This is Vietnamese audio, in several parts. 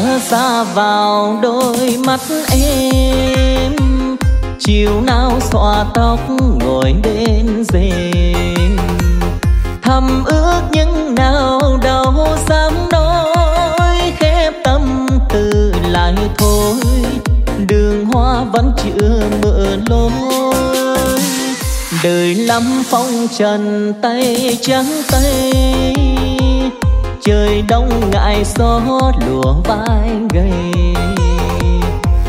hồn xa vào đôi mắt em. Chiều nào xõa tóc ngồi bên rèm. Thầm ước những nào đâu dám nói, khép tâm tư lại thôi. Đường hoa vẫn chưa mở lối. Đời lắm phong trần tay trắng tay trời đông ngại gió lùa vai gầy.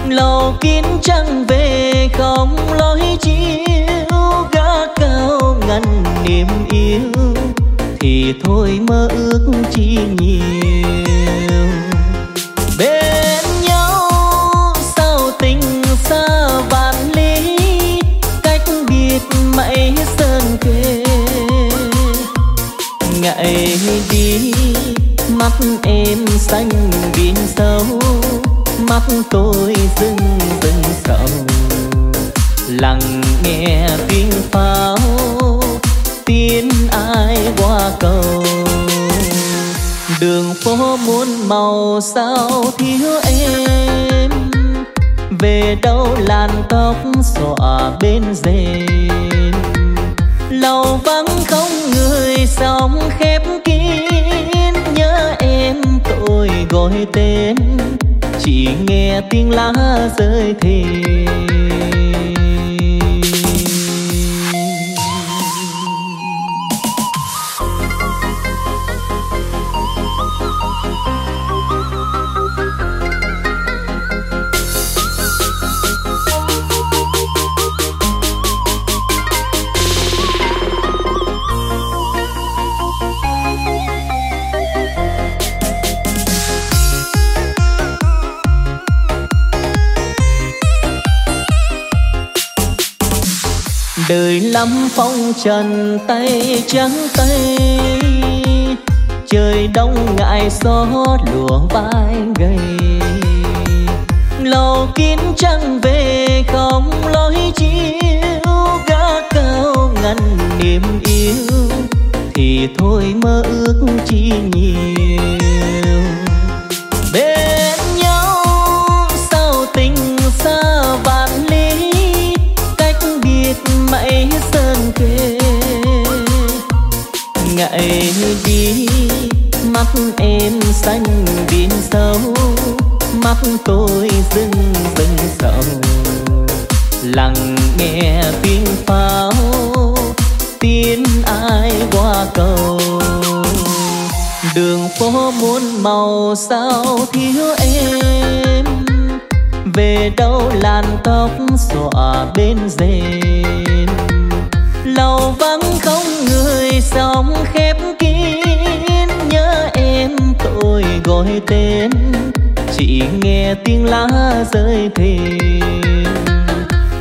Lầu kín trăng về không lối chiếu gác cao ngăn niềm yêu. Thì thôi mơ ước chi nhiều. Bên nhau sao tình xa vạn lý, cách biệt mãi sơn kề ngại đi. Mắt em xanh biển sâu mắt tôi dưng dưng sầu. Lặng nghe tiếng pháo, tiếng ai qua cầu. Đường phố muôn màu sao thiếu em. Về đâu làn tóc xõa bên rèm. Lâu vắng sóng khép kín nhớ em tôi gọi tên. Chỉ nghe tiếng lá rơi thềm đời lắm phong trần tay trắng tay. Trời đông ngại gió lùa vai gầy. Lầu kín trăng về không lối chiếu. Gác cao ngăn niềm yêu, thì thôi mơ ước chi nhiều. Mãi sơn quê. Ngại đi, mắt em xanh biển sâu, mắt tôi rưng rưng sầu lặng nghe tiếng pháo, tiếng ai qua cầu. Đường phố muôn màu sao thiếu em? Về đâu làn tóc xõa bên rền lầu vắng không người sống khép kín. Nhớ em tôi gọi tên, chỉ nghe tiếng lá rơi thềm.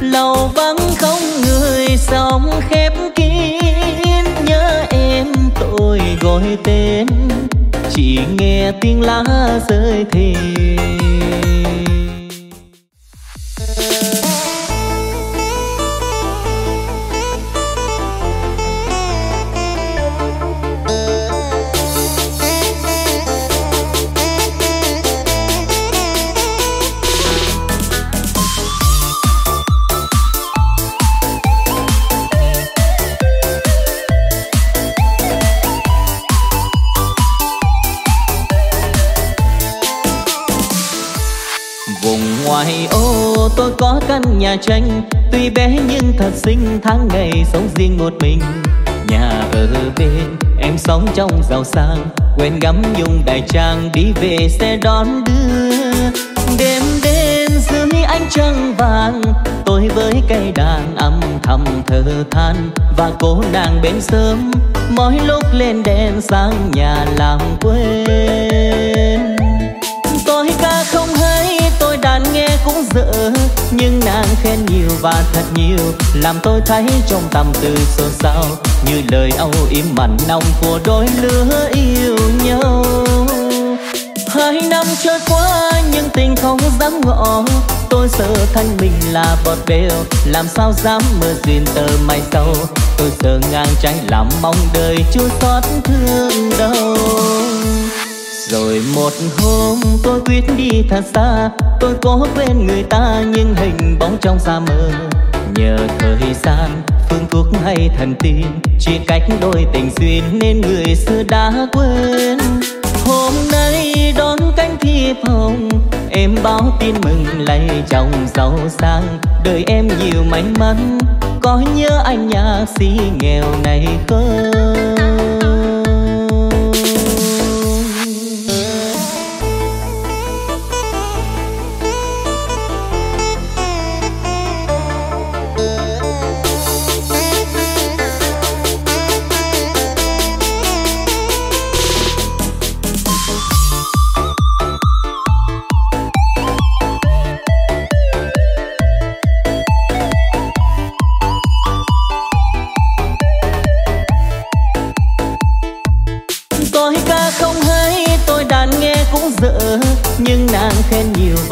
Lầu vắng không người sống khép kín. Nhớ em tôi gọi tên, chỉ nghe tiếng lá rơi thềm. Tôi có căn nhà tranh, tuy bé nhưng thật xinh, tháng ngày sống riêng một mình. Nhà ở bên, em sống trong giàu sang quên gắm nhung đại trang, đi về xe đón đưa. Đêm đến dưới ánh trăng vàng, tôi với cây đàn âm thầm thở than. Và cô nàng bên sớm, mỗi lúc lên đèn sang nhà làm quên tôi ca không hay, tôi đàn nghe cũng dở nàng khen nhiều và thật nhiều, làm tôi thấy trong tâm tư xôn xao, như lời âu yếm mặn nồng của đôi lứa yêu nhau. Hai năm trôi qua, nhưng tình không dám ngỏ, tôi sợ thân mình là bọt bèo, làm sao dám mơ duyên tờ mai sau. Tôi sợ ngang trái làm mong đời chưa xót thương đâu rồi một hôm tôi quyết đi thật xa, tôi có quên người ta nhưng hình bóng trong xa mơ nhờ thời gian, phương thuốc hay thần tiên, chỉ cách đôi tình duyên nên người xưa đã quên. Hôm nay đón cánh thiệp hồng em báo tin mừng lấy chồng giàu sang. Đời em nhiều may mắn, có nhớ anh nhạc sĩ nghèo này không?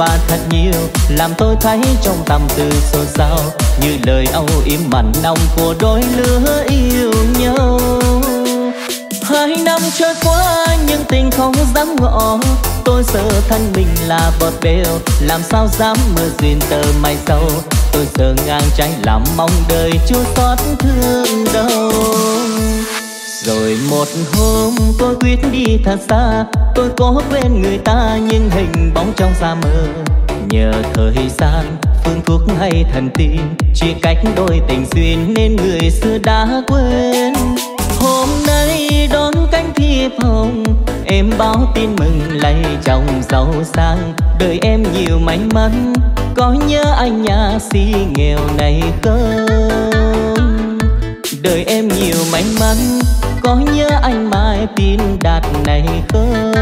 Và thật nhiều, làm tôi thấy trong tâm tư xôn xao, như lời âu yếm mặn nồng của đôi lứa yêu nhau. Hai năm trôi qua, nhưng tình không dám ngỏ, tôi sợ thân mình là bọt bèo, làm sao dám mơ duyên tờ mai sau. Tôi giờ ngang trái làm mong đời chưa xót thương đâu rồi một hôm tôi quyết đi thật xa Tôi có quên người ta nhưng hình bóng trong xa mơ Nhờ thời gian, phương thuốc hay thần tiên Chỉ cách đôi tình duyên nên người xưa đã quên. Hôm nay đón cánh thiệp hồng Em báo tin mừng lấy chồng giàu sang. Đời em nhiều may mắn Có nhớ anh nhà si nghèo này không? Đời em nhiều may mắn có nhớ anh mai tin đạt này không?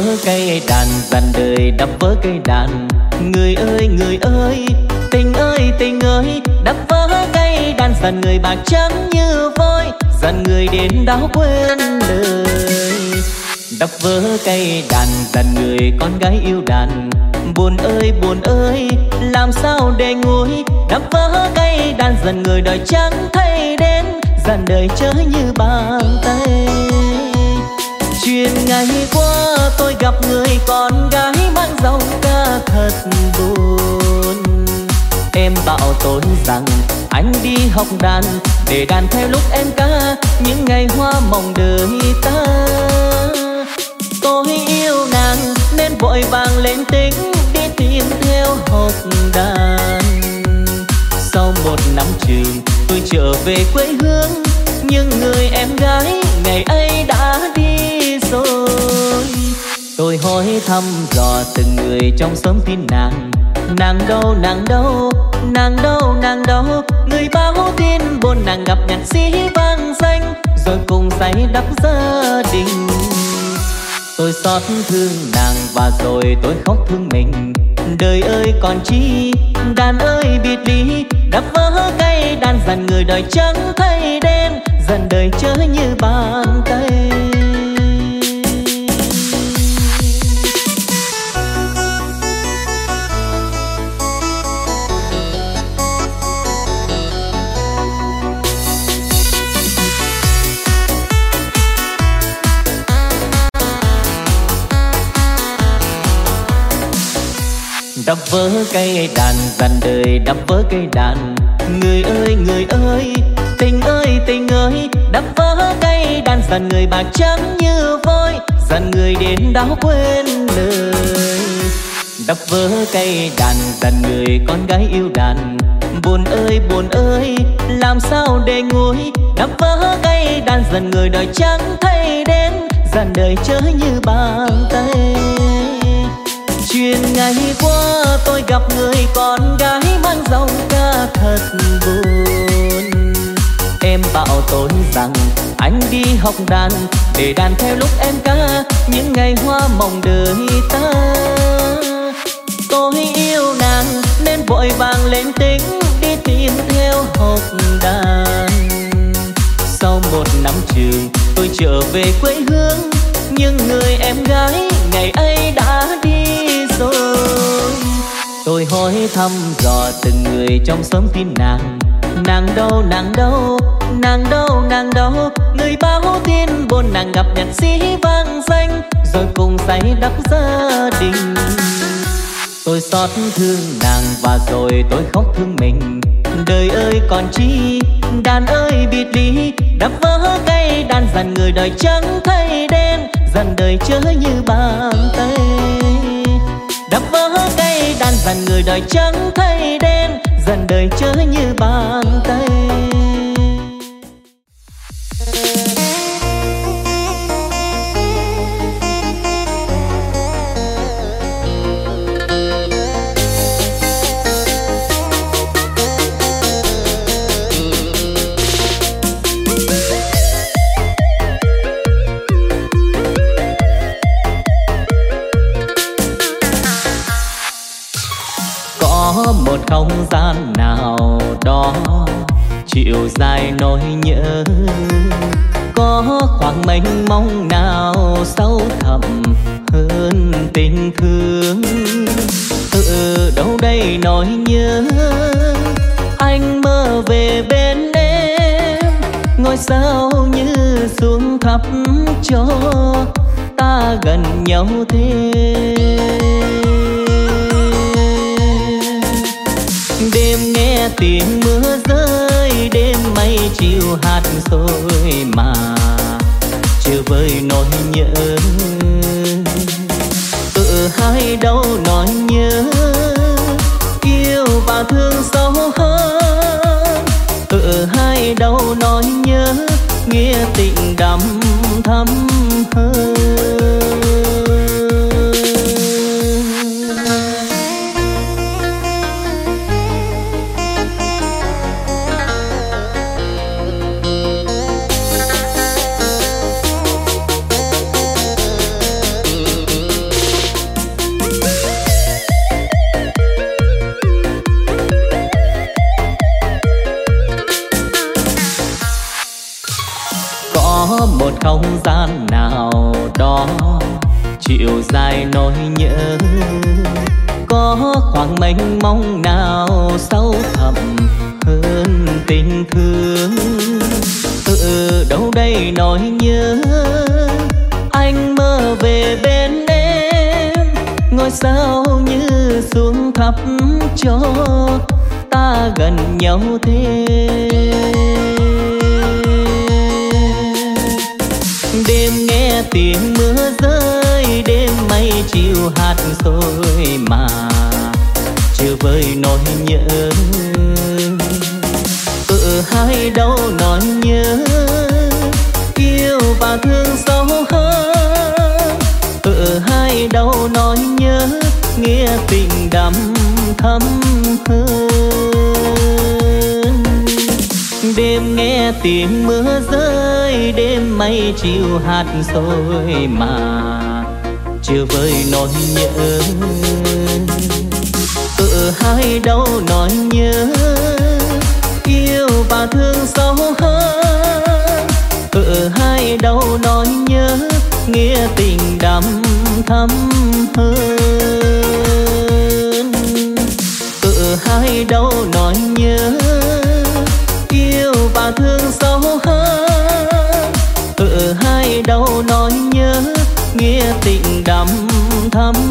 Vỡ cây đàn dàn đời đập vỡ cây đàn. Người ơi người ơi, tình ơi tình ơi đập vỡ cây đàn. Dàn người bạc trắng như vôi dàn người đến đau quên đời. Đập vỡ cây đàn, dàn người con gái yêu đàn. Buồn ơi buồn ơi, làm sao để nguôi đập vỡ cây đàn dần người đời trắng thay đến dàn đời chớ như bàn tay. Chuyện ngày qua gặp người con gái mang giọng ca thật buồn. Em bảo tôi rằng anh đi học đàn để đàn theo lúc em ca những ngày hoa mong đời ta. Tôi yêu nàng nên vội vàng lên tính đi tìm theo học đàn. Sau một năm trường, tôi trở về quê hương, nhưng người em gái ngày ấy đã đi tôi hỏi thăm dò từng người trong xóm tin nàng. Nàng đâu nàng đâu nàng đâu nàng đâu người báo tin buồn nàng gặp nhạc sĩ vang danh, rồi cùng say đắp gia đình. Tôi xót thương nàng và rồi tôi khóc thương mình. Đời ơi còn chi, đàn ơi biệt ly đắp vỡ cây đàn dần người đời trắng thay đen, dần đời chớ như bàn tay. Đập vỡ cây đàn dàn đời đập vỡ cây đàn. Người ơi người ơi, tình ơi tình ơi đập vỡ cây đàn. Dàn người bạc trắng như vôi, dàn người đến đáo quên lời. Đập vỡ cây đàn, dàn người con gái yêu đàn. Buồn ơi buồn ơi, làm sao để nguôi đập vỡ cây đàn, dàn người đòi trắng thay đến dàn đời chớ như bàn tay chuyện ngày qua tôi gặp người con gái mang dòng ca thật buồn. Em bảo tôi rằng anh đi học đàn, Để đàn theo lúc em ca, Những ngày hoa mộng đời ta. Tôi yêu nàng nên vội vàng lên tính Đi tìm theo học đàn. Sau một năm trường, tôi trở về quê hương, Nhưng người em gái ngày ấy đã đi rồi Tôi hỏi thăm dò từng người trong xóm tin nàng. Nàng đâu, nàng đâu, nàng đâu, nàng đâu Người báo tin buồn nàng gặp nhạc sĩ vang danh Rồi cùng say đắp gia đình. Tôi xót thương nàng và rồi tôi khóc thương mình. Đời ơi còn chi, đàn ơi biệt ly Đắp vỡ cây đàn dần người đời trắng thay đen. Dần đời chớ như bàn tay đan đàn dần người đời trắng thay đen Dần đời chớ như bàn tay. Không gian nào đó chiều dài nỗi nhớ. Có khoảng mênh mông nào sâu thẳm hơn tình thương? Từ đâu đây nỗi nhớ? Anh mơ về bên em, ngôi sao như xuống thấp cho ta gần nhau thêm. Đêm nghe tiếng mưa rơi, đêm mây chiều hạt rồi mà chưa vơi nỗi nhớ. Tự hai đâu nói nhớ, yêu và thương sâu hơn. Tự hai đâu nói nhớ, nghĩa tình đậm thắm hơn. Mênh mông nào sâu thẳm hơn tình thương. Tự đâu đây nỗi nhớ, anh mơ về bên em. Ngôi sao như xuống thấp cho ta gần nhau thêm đêm nghe tiếng mưa rơi, đêm mây chiều hạt rồi mà chưa vơi nỗi nhớ. Tự hai đâu nói nhớ, yêu và thương sâu hơn tự hai đâu nói nhớ, nghĩa tình đậm thắm hơn đêm nghe tiếng mưa rơi, đêm mây chiều hạt sôi mà chưa vơi nỗi nhớ ở hai đâu nói nhớ. Yêu và thương sâu hơn ở hai đâu nói nhớ. Nghĩa tình đậm thắm hơn. Ở hai đâu nói nhớ. Yêu và thương sâu hơn ở hai đâu nói nhớ. Nghĩa tình đậm thắm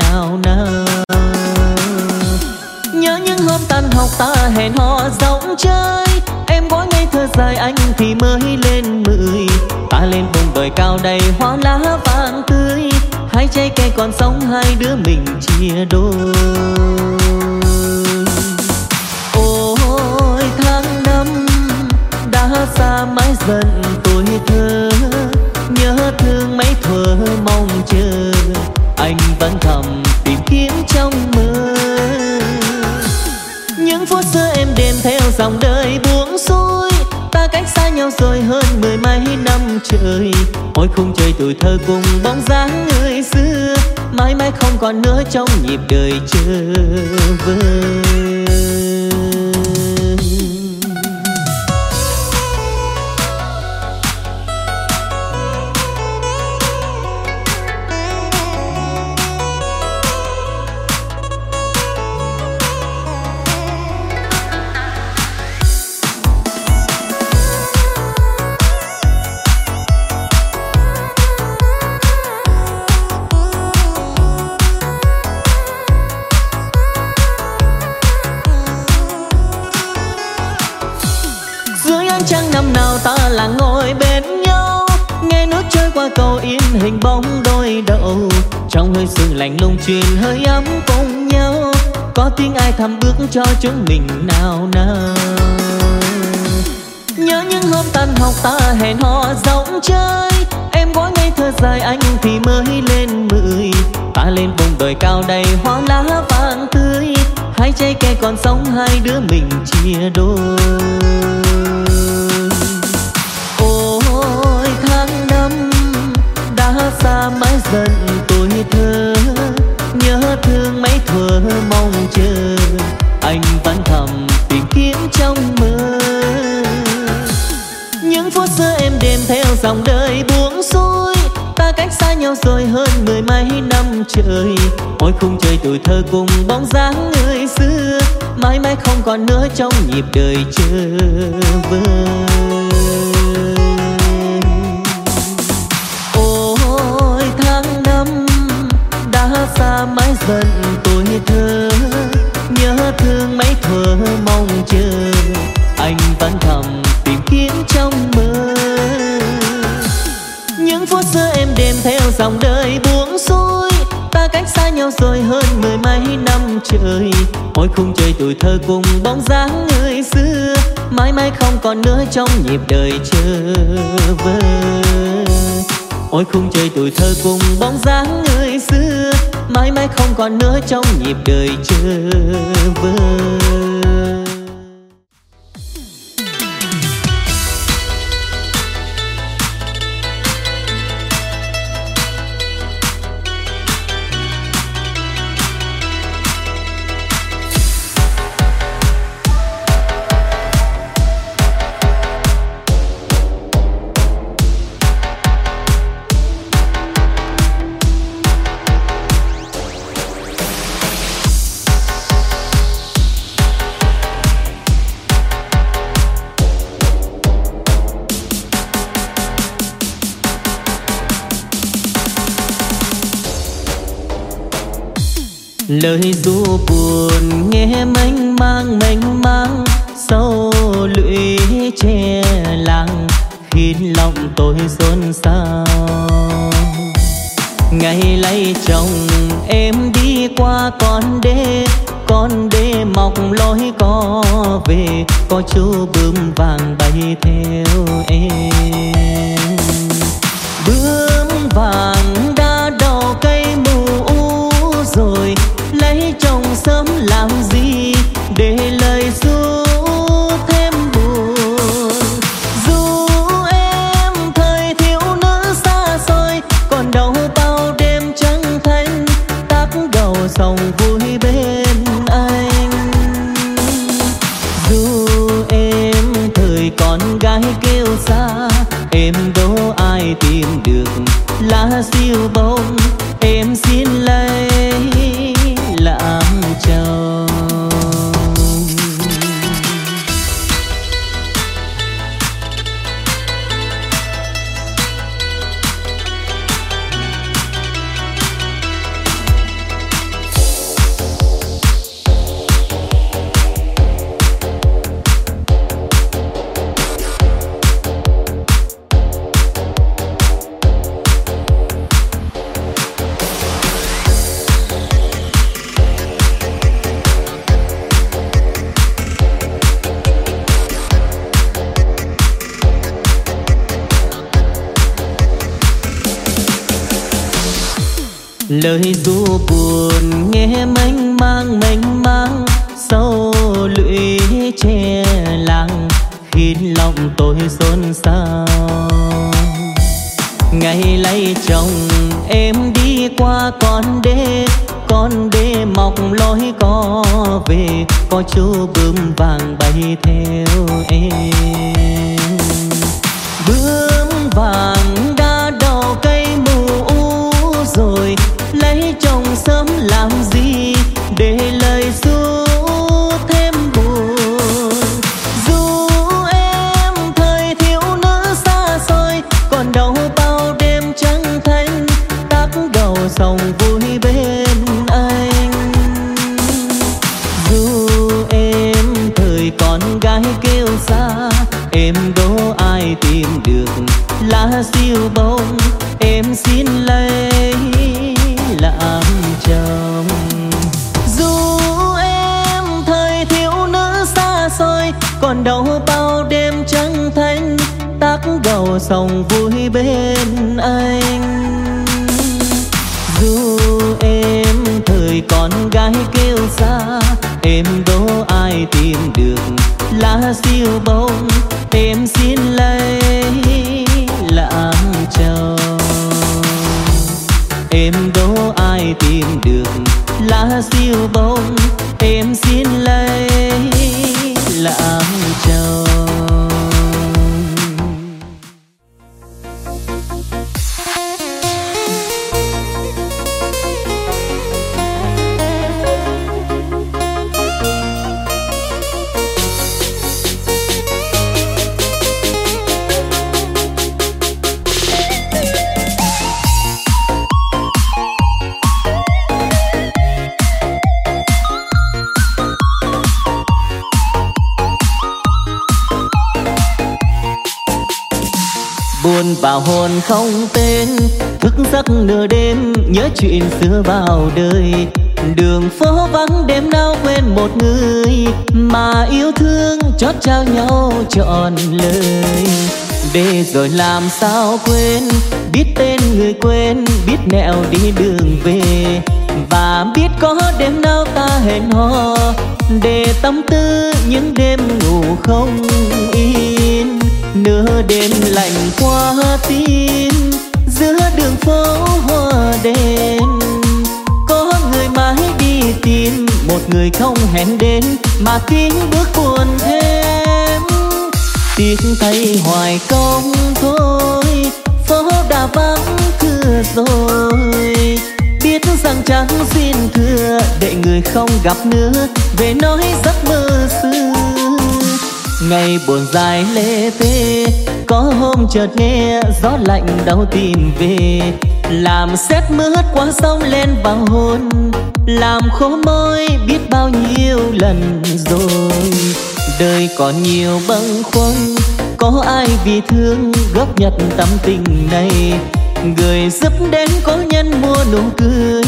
nào nào. Nhớ những hôm tan học ta hẹn hò rong chơi. Em gói ngây thơ dài anh thì mới lên mười. Ta lên vùng đồi cao đầy hoa lá vàng tươi. Hai trái cây còn sống, hai đứa mình chia đôi. Ôi, tháng năm đã xa mãi dần tuổi thơ. Nhớ thương mấy thuở mong chờ anh vẫn thầm tìm kiếm trong mơ. Những phút xưa em đem theo dòng đời buông xuôi, ta cách xa nhau rồi hơn mười mấy năm trời. Ôi khung trời tuổi thơ cùng bóng dáng người xưa, mãi mãi không còn nữa trong nhịp đời chờ vơi đôi trong hơi sương lạnh lùng truyền hơi ấm cùng nhau. Có tiếng ai thầm bước cho chúng mình nào nào nhớ những hôm tan học ta hẹn hò rong chơi. Em gói ngây thơ dài anh thì mới lên mười. Ta lên vùng đồi cao đầy hoa lá vàng tươi. Hai trái cây còn sống hai đứa mình chia đôi. Xa mãi dần tuổi thơ. Nhớ thương mấy thuở mong chờ, anh vẫn thầm tìm kiếm trong mơ. Những phút xưa em đêm theo dòng đời buông xuôi, ta cách xa nhau rồi hơn mười mấy năm trời. Mỗi khung trời tuổi thơ cùng bóng dáng người xưa, mãi mãi không còn nữa trong nhịp đời chờ vơi. Mãi dần tuổi thơ. Nhớ thương mấy thuở mong chờ. Anh vẫn thầm tìm kiếm trong mơ. Những phút xưa em đêm theo dòng đời buông xuôi. Ta cách xa nhau rồi hơn mười mấy năm trời. Mỗi khung trời tuổi thơ cùng bóng dáng người xưa. Mãi mãi không còn nữa trong nhịp đời chờ vơi ôi khung trời tuổi thơ cùng bóng dáng người xưa mãi mãi không còn nữa trong nhịp đời chờ vơi. Lời du buồn, nghe mênh mang mênh mang, sâu lũy che làng khiến lòng tôi xôn xao. Ngày lấy chồng, em đi qua con đê con đê mọc lối có về, có chú bướm vàng bay theo em. Bướm vàng đã siêu bông. Lời du buồn, nghe mênh mang mênh mang, sâu lũy che làng khiến lòng tôi xôn xao. Ngày lấy chồng, em đi qua con đê con đê mọc lối có về, có chú bướm vàng bay theo em. Bướm vàng và hồn không tên. Thức giấc nửa đêm, nhớ chuyện xưa vào đời. Đường phố vắng đêm nào quên một người, mà yêu thương chót trao nhau trọn lời. Để rồi làm sao quên, biết tên người quên biết nẻo đi đường về. Và biết có đêm nào ta hẹn hò, để tâm tư những đêm ngủ không yên nửa đêm lạnh qua tim giữa đường phố hoa đêm có người mãi đi tìm, một người không hẹn đến, mà tiếng bước buồn thêm. Tiếc tay hoài công thôi, phố đã vắng thưa rồi. Biết rằng chẳng xin thưa, để người không gặp nữa, về nói giấc mơ xưa ngày buồn dài lê tê, có hôm chợt nghe gió lạnh đau tìm về. Làm xét mướt qua sông lên vào hôn, làm khô môi biết bao nhiêu lần rồi. Đời còn nhiều bâng khuâng, có ai vì thương góp nhặt tâm tình này? Người giúp đến có nhân mua nụ cười,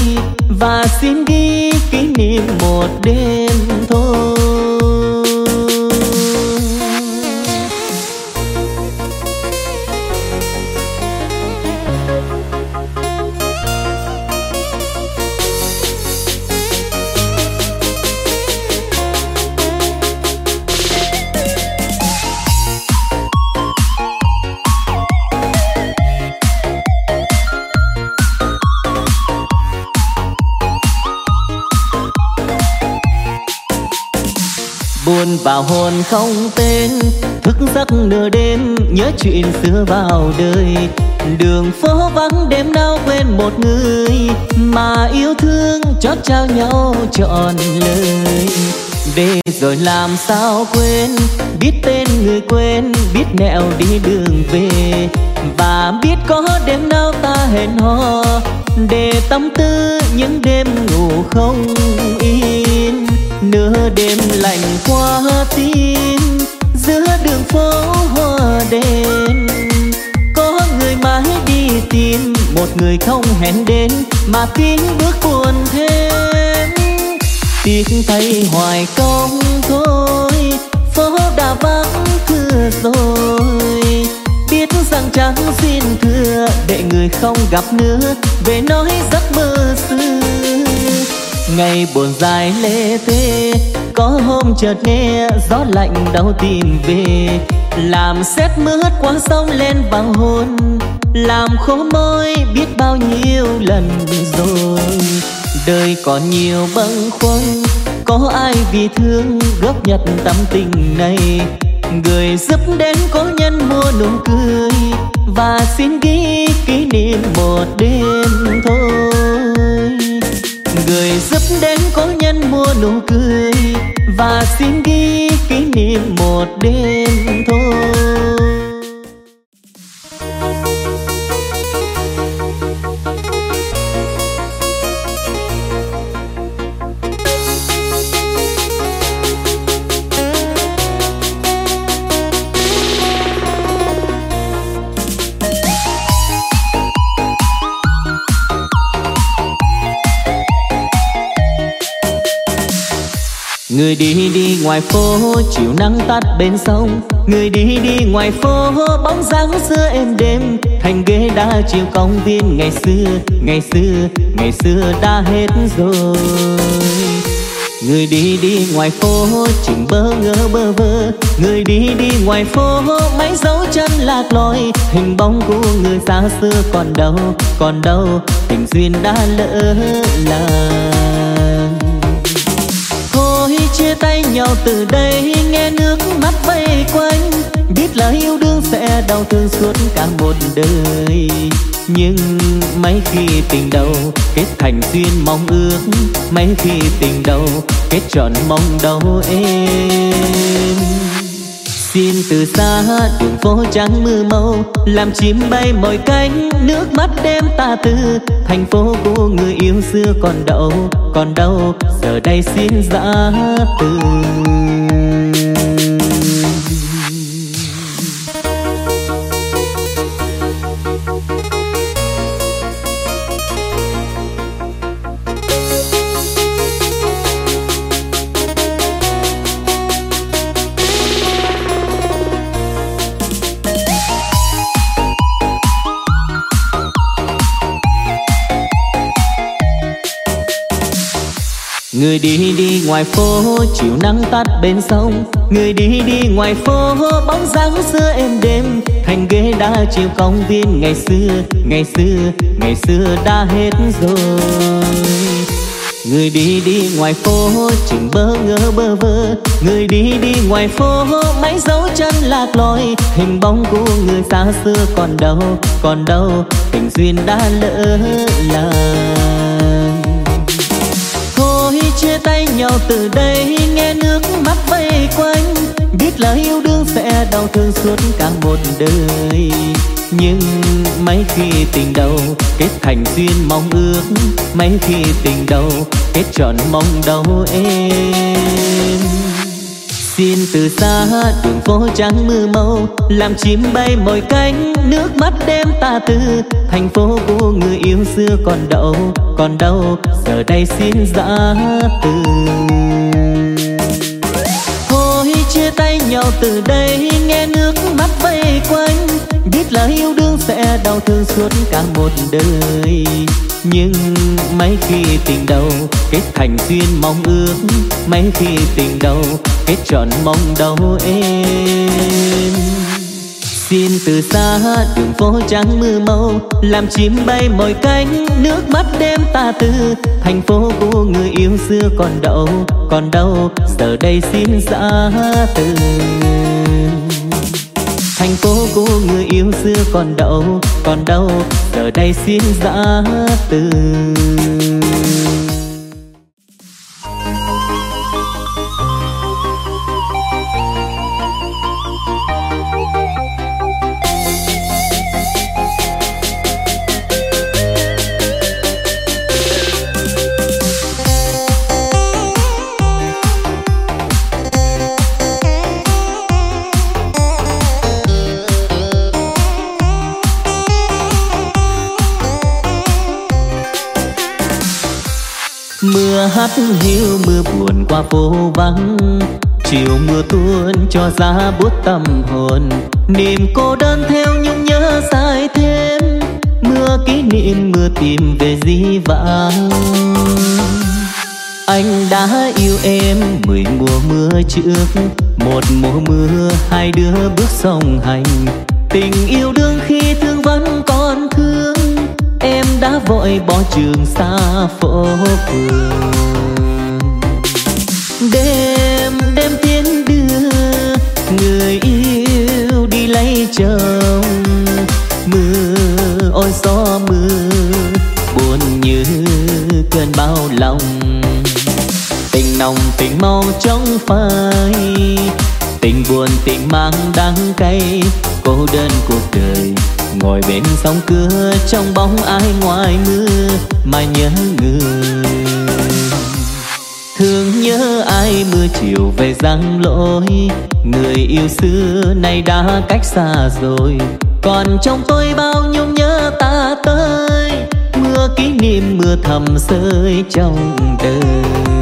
và xin ghi kỷ niệm một đêm thôi. Và hồn không tên. Thức giấc nửa đêm, nhớ chuyện xưa vào đời. Đường phố vắng, đêm đau quên một người. Mà yêu thương chót trao nhau trọn lời. Để rồi làm sao quên? Biết tên người quên biết nẻo đi đường về. Và biết có đêm nào ta hẹn hò. Để tâm tư những đêm ngủ không yên nửa đêm lạnh qua tim giữa đường phố hoa đêm. Có người mãi đi tìm, một người không hẹn đến, mà tiếng bước buồn thêm. Tiếc thay hoài công thôi, phố đã vắng thưa rồi. Biết rằng chẳng xin thưa, để người không gặp nữa, về nói giấc mơ xưa ngày buồn dài lê thế có hôm chợt nghe gió lạnh đau tìm về. Làm xét mướt qua sông lên vào hôn, làm khô môi biết bao nhiêu lần rồi. Đời còn nhiều bâng khuâng, có ai vì thương góp nhặt tâm tình này? Người giúp đến cố nhân mua nụ cười, và xin ghi kỷ niệm một đêm thôi người giúp đến có nhân mua nụ cười và xin ghi kỷ niệm một đêm thôi. Người đi đi ngoài phố chiều nắng tắt bên sông. Người đi đi ngoài phố bóng dáng xưa êm đêm. Thành ghế đá chiều công viên ngày xưa Ngày xưa, ngày xưa đã hết rồi. Người đi đi ngoài phố chừng bơ ngơ bơ vơ. Người đi đi ngoài phố mấy dấu chân lạc lối. Hình bóng của người xa xưa còn đâu, còn đâu. Tình duyên đã lỡ lời Thôi chia tay nhau từ đây, nghe nước mắt vây quanh. Biết là yêu đương sẽ đau thương suốt cả một đời. Nhưng mấy khi tình đầu kết thành duyên mong ước, mấy khi tình đầu kết trọn mong đâu em xin từ xa đường phố trắng mưa màu, làm chim bay mọi cánh, nước mắt đêm ta tư thành phố của người yêu xưa còn đâu còn đâu, giờ đây xin giã từ. Người đi đi ngoài phố chiều nắng tắt bên sông. Người đi đi ngoài phố bóng dáng xưa êm đêm Thành ghế đá chiều công viên ngày xưa Ngày xưa, ngày xưa đã hết rồi. Người đi đi ngoài phố chừng bơ ngơ bơ vơ. Người đi đi ngoài phố máy dấu chân lạc lối Hình bóng của người xa xưa còn đâu, còn đâu. Tình duyên đã lỡ làng nhau từ đây, nghe nước mắt vây quanh. Biết là yêu đương sẽ đau thương suốt cả một đời. Nhưng mấy khi tình đầu kết thành duyên mong ước, mấy khi tình đầu kết trọn mong đau em xin từ xa đường phố trắng mưa màu, làm chim bay mỏi cánh, nước mắt đêm ta tư. Thành phố của người yêu xưa còn đâu còn đâu giờ đây xin giã từ. Thôi chia tay nhau từ đây, nghe nước mắt vây quanh biết là yêu đương sẽ đau thương suốt cả một đời. Nhưng mấy khi tình đầu, kết thành duyên mong ước. Mấy khi tình đầu, kết trọn mong đau em xin từ xa, đường phố trắng mưa màu. Làm chim bay mọi cánh, nước mắt đêm ta tư thành phố của người yêu xưa còn đâu còn đâu giờ đây xin xa từ thành phố cô người yêu xưa còn đâu còn đâu. Giờ đây xin giã từ vắng. Chiều mưa tuôn cho giá buốt tâm hồn. Niềm cô đơn theo nhung nhớ dài thêm. Mưa kỷ niệm mưa tìm về di vãng. Anh đã yêu em mười mùa mưa trước. Một mùa mưa hai đứa bước song hành. Tình yêu đương khi thương vẫn còn thương. Em đã vội bỏ trường xa phố phường đêm đêm tiến đưa người yêu đi lấy chồng. Mưa ôi gió mưa, buồn như cơn bao lòng tình nồng, tình mau chóng phai, tình buồn, tình mang đắng cay. Cô đơn cuộc đời, ngồi bên sông cửa, trong bóng ai ngoài mưa mà nhớ người thương nhớ ai mưa chiều về giăng lỗi người yêu xưa nay đã cách xa rồi. Còn trong tôi bao nhung nhớ ta tới. Mưa kỷ niệm mưa thầm rơi trong đời.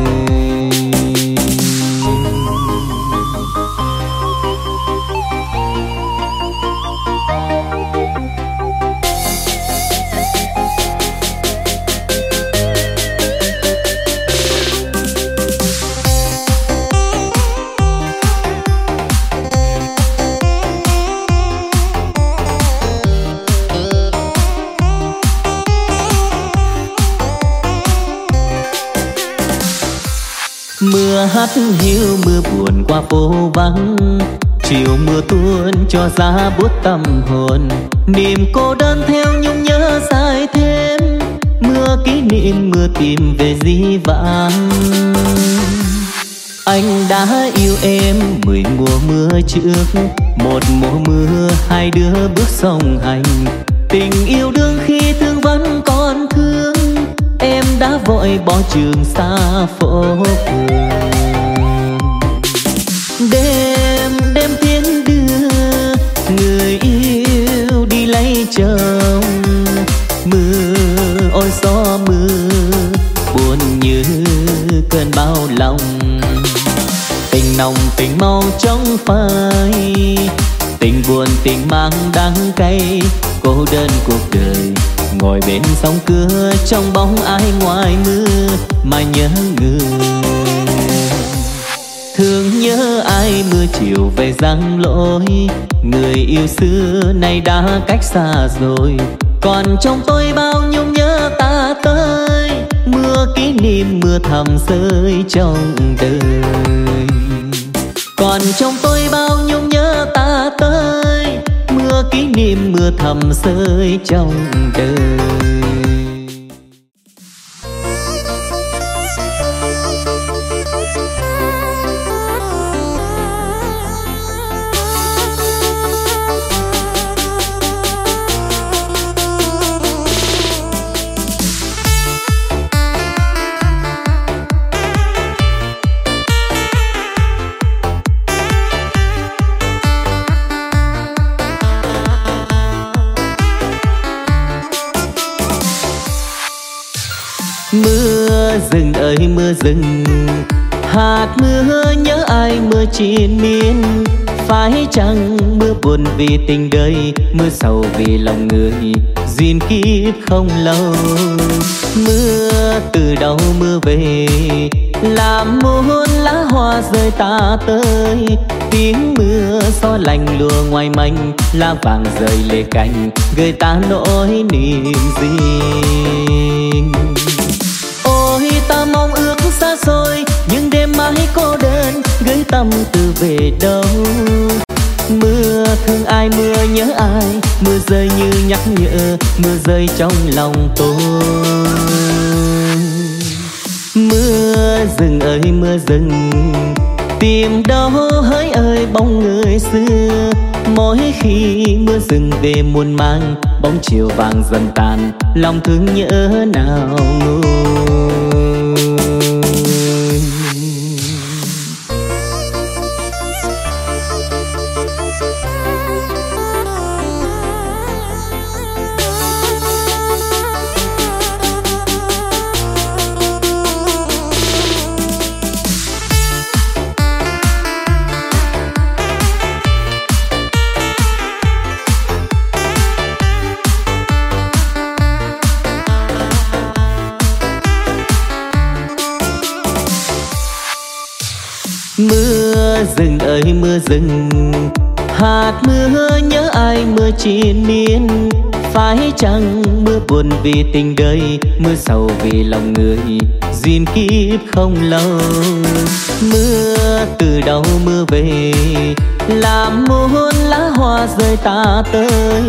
Hát hiu mưa buồn qua phố vắng. Chiều mưa tuôn cho giá buốt tâm hồn. Niềm cô đơn theo nhung nhớ dài thêm. Mưa kỷ niệm, mưa tìm về di vãng. Anh đã yêu em mười mùa mưa trước. Một mùa mưa, hai đứa bước song hành. Tình yêu đương khi thương vẫn còn đã vội bỏ trường xa phố phường đêm đêm tiến đưa người yêu đi lấy chồng. Mưa ôi gió mưa, buồn như cơn bao lòng tình nồng, tình mau trong phai, tình buồn, tình mang đắng cay. Cô đơn cuộc đời ngồi bên sông cửa, trong bóng ai ngoài mưa mà nhớ người. Thương nhớ ai mưa chiều về giăng lỗi người yêu xưa nay đã cách xa rồi. Còn trong tôi bao nhung nhớ ta tới. Mưa kỷ niệm, mưa thầm rơi trong đời. Còn trong tôi bao nhung nhớ ta tới kỷ niệm mưa thầm rơi trong đời. Mưa rừng. Hạt mưa nhớ ai mưa triền miên. Phải chăng mưa buồn vì tình đời, mưa sầu vì lòng người, duyên kiếp không lâu. Mưa từ đâu mưa về, làm muôn lá hoa rơi ta tới. Tiếng mưa gió lành lùa ngoài manh lá vàng rơi lệ cành gây ta nỗi niềm riêng. Tâm tư về đâu? Mưa thương ai, mưa nhớ ai? Mưa rơi như nhắc nhở, mưa rơi trong lòng tôi. Mưa rừng ơi, mưa rừng, tìm đâu hỡi ơi, bóng người xưa. Mỗi khi mưa rừng về muôn mang bóng chiều vàng dần tàn. Lòng thương nhớ nào ngồi triền miên phải chăng mưa buồn vì tình đời, mưa sầu vì lòng người, duyên kiếp không lâu. Mưa từ đâu mưa về, làm muôn lá hoa rơi ta tới.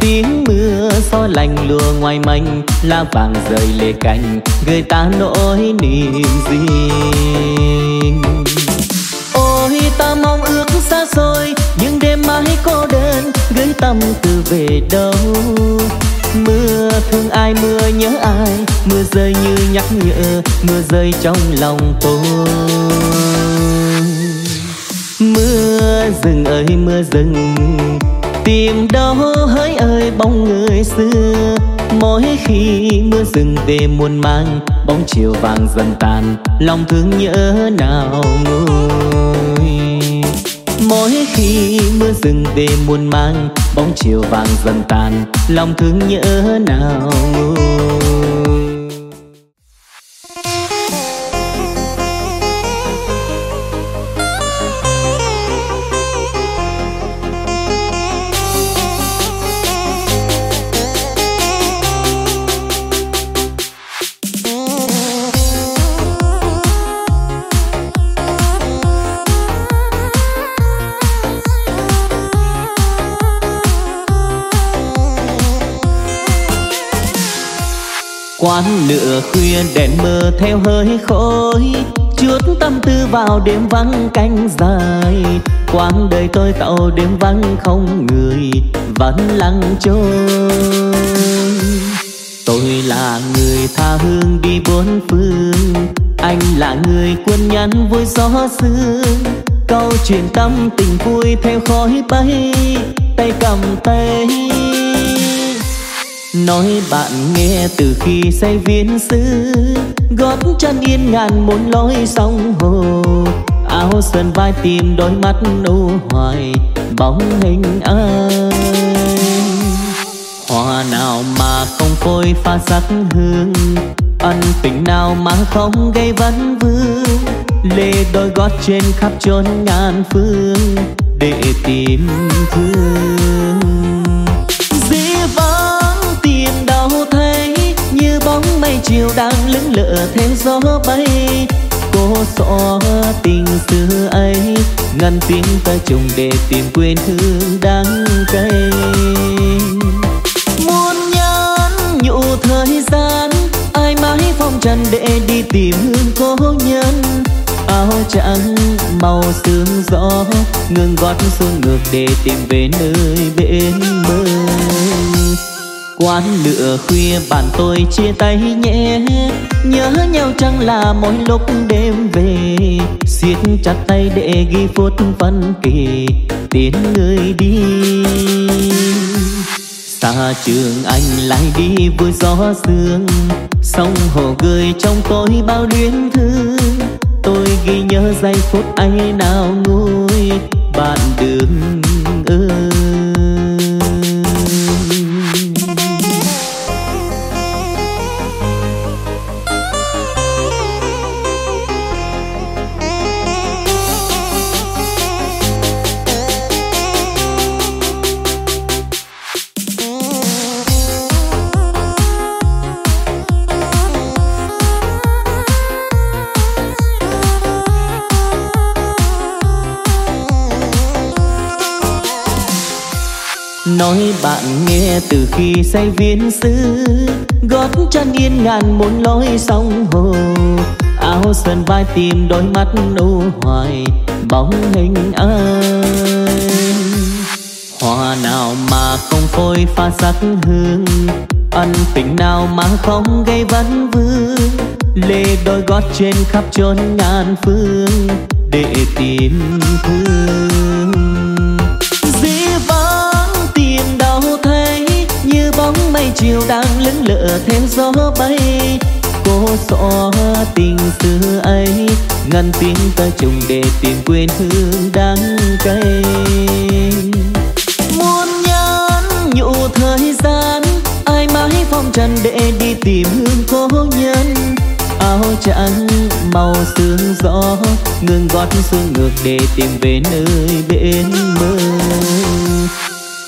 Tiếng mưa gió lành lùa ngoài manh lá vàng rơi lệ cành, người ta nỗi niềm riêng. Ôi ta mong ước xa xôi nhưng đêm mãi cô đơn gửi tâm tư về đâu? Mưa thương ai, mưa nhớ ai? Mưa rơi như nhắc nhở, mưa rơi trong lòng tôi. Mưa rừng ơi, mưa rừng, tìm đâu hỡi ơi, bóng người xưa. Mỗi khi mưa rừng về muôn mang bóng chiều vàng dần tàn. Lòng thương nhớ nào ngồi mỗi khi mưa rừng về muôn mang bóng chiều vàng dần tàn, lòng thương nhớ nào nguôi quán nửa khuya, đèn mơ theo hơi khói. Chuốt tâm tư vào đêm vắng canh dài. Quãng đời tôi tàu đêm vắng không người, vẫn lặng trôi. Tôi là người tha hương đi bốn phương. Anh là người quân nhân vui gió sương. Câu chuyện tâm tình vui theo khói bay, tay cầm tay nói bạn nghe từ khi say viên xứ gót chân yên ngàn muốn lối sông hồ. Áo sơn vai tìm đôi mắt nụ hoài, bóng hình ai hoa nào mà không phôi pha sắc hương, ân tình nào mà không gây vấn vương. Lê đôi gót trên khắp chốn ngàn phương để tìm thương. Mây chiều đang lững lờ theo gió bay. Cô xỏ tình xưa ấy, ngăn tiếng ta trùng để tìm quên hương đắng cay muôn nhắn nhụ thời gian, ai mãi phong trần để đi tìm hương cố nhân. Áo trắng màu sương gió, ngừng gót xuôi ngược để tìm về nơi bên bờ quán lửa khuya bàn tôi chia tay nhé. Nhớ nhau chẳng là mỗi lúc đêm về? Siết chặt tay để ghi phút phân kỳ. Tiến người đi. Xa trường anh lại đi vui gió sương. Sông hồ gửi trong tôi bao luyến thương. Tôi ghi nhớ giây phút ấy nào nguôi. Bạn đường nói bạn nghe từ khi say viên xứ gót chân yên ngàn muốn lối sông hồ. Áo sơn vai tìm đôi mắt nụ hoài, bóng hình ai hoa nào mà không phôi pha sắc hương, ân tình nào mà không gây vấn vương. Lê đôi gót trên khắp chốn ngàn phương để tìm thương. Mây chiều đang lững lờ, thêm gió bay. Cô xỏ tình xưa ấy, ngăn tiếng ta chung để tìm quên hương đắng cay. Muôn nhắn nhụ thời gian, ai mãi phong trần để đi tìm hương cố nhân. Áo trắng màu sương gió, ngừng gót sương ngược để tìm về nơi bên mơ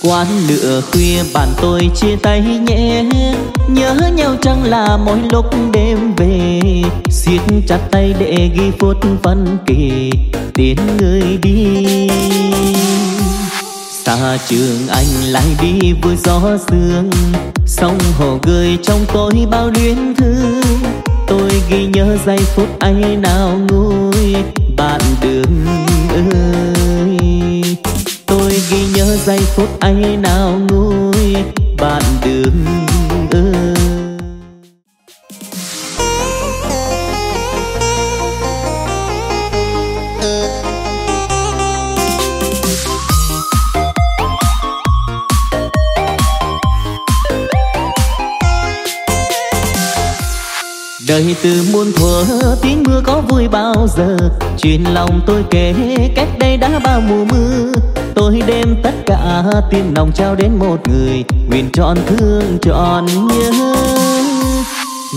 quán lửa khuya bàn tôi chia tay nhé. Nhớ nhau chẳng là mỗi lúc đêm về? Siết chặt tay để ghi phút phân kỳ, tiến người đi. Xa trường anh lại đi vui gió sương. Sông hồ gửi trong tôi bao luyến thương tôi ghi nhớ giây phút ấy nào nguôi, bạn đường ơi giây phút ấy nào nguôi bạn đường ơi? Đời từ muôn thuở, tiếng mưa có vui bao giờ? Chuyện lòng tôi kể, cách đây đã bao mùa mưa. Tôi đem tất cả tim lòng trao đến một người, nguyện trọn thương trọn nhớ.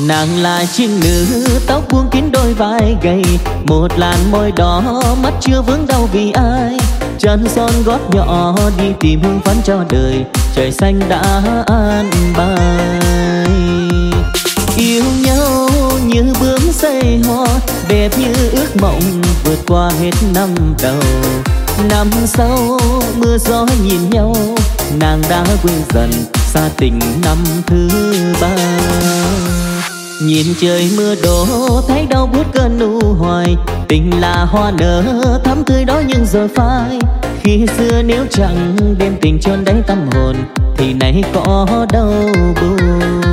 Nàng là chiên nữ, tóc buông kín đôi vai gầy. Một làn môi đỏ, mắt chưa vướng đau vì ai. Chân son gót nhỏ, đi tìm hương phấn cho đời. Trời xanh đã an bài. Đẹp như ước mộng vượt qua hết năm đầu. Năm sau, mưa gió nhìn nhau, nàng đã quên dần xa tình năm thứ ba. Nhìn trời mưa đổ, thấy đau buốt cơn nụ hoài. Tình là hoa nở, thắm tươi đó nhưng rồi phai. Khi xưa nếu chẳng đem tình trôn đáy tâm hồn, Thì nay có đâu buồn.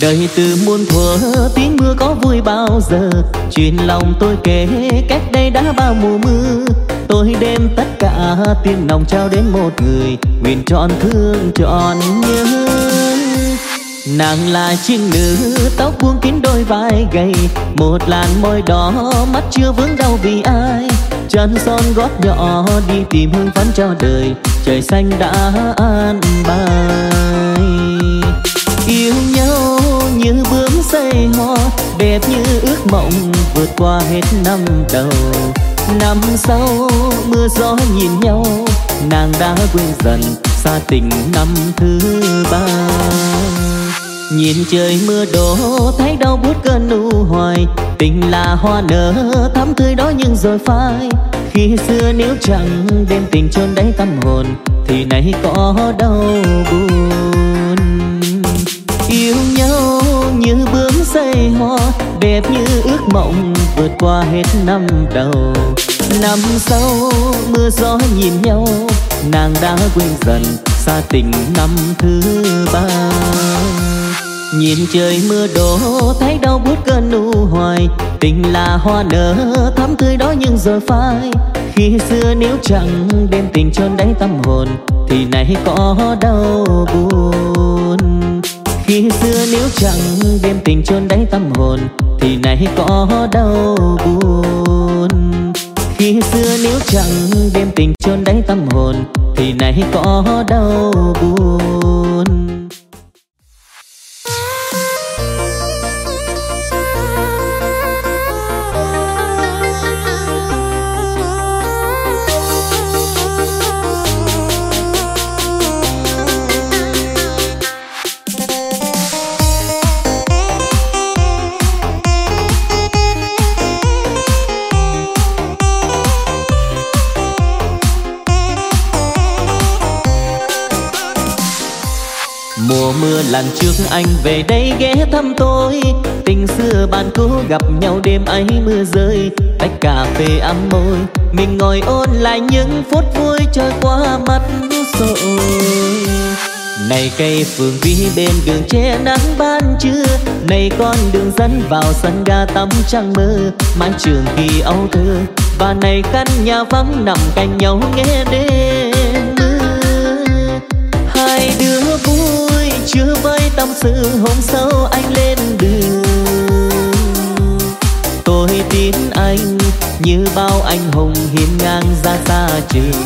Đời từ muôn thuở, tiếng mưa có vui bao giờ? Chuyện lòng tôi kể, cách đây đã bao mùa mưa. Tôi đem tất cả tiếng lòng trao đến một người, nguyện trọn thương, trọn nhớ. Nàng là chiên nữ, tóc buông kín đôi vai gầy. Một làn môi đỏ, mắt chưa vướng đau vì ai. Chân son gót nhỏ, đi tìm hương phấn cho đời. Trời xanh đã an bài. Yêu nhau như bướm xây hoa đẹp như ước mộng vượt qua hết năm đầu. Năm sau, mưa gió nhìn nhau, nàng đã quên dần xa tình năm thứ ba. Nhìn trời mưa đổ, thấy đau buốt cơn u hoài. Tình là hoa nở, thắm tươi đó nhưng rồi phai. Khi xưa nếu chẳng đem tình chôn đáy tâm hồn, thì nay có đâu buồn. Yêu như bướm xây hoa, đẹp như ước mộng vượt qua hết năm đầu. Năm sau, mưa gió nhìn nhau, nàng đã quên dần xa tình năm thứ ba. Nhìn trời mưa đổ, thấy đau buốt cơn nụ hoài, tình là hoa nở, thắm tươi đó nhưng rồi phai. Khi xưa nếu chẳng đem tình trôn đáy tâm hồn, thì nay có đâu buồn khi xưa nếu chẳng đem tình chôn đáy tâm hồn, thì nay có đâu buồn. Khi xưa nếu chẳng đem tình chôn đáy tâm hồn, thì nay có đâu buồn. Anh về đây ghé thăm tôi. Tình xưa bạn cũ gặp nhau đêm ấy mưa rơi, tách cà phê ấm môi. Mình ngồi ôn lại những phút vui trôi qua mắt rồi. Này cây phường vi bên đường che nắng ban trưa, này con đường dẫn vào sân ga tắm trăng mơ. Mái trường kỳ âu thơ, và này căn nhà vắng nằm cạnh nhau nghe đêm mưa. Hai đứa vui chưa với tâm sự hôm sau anh lên đường. Tôi tin anh như bao anh hùng hiên ngang ra xa trường.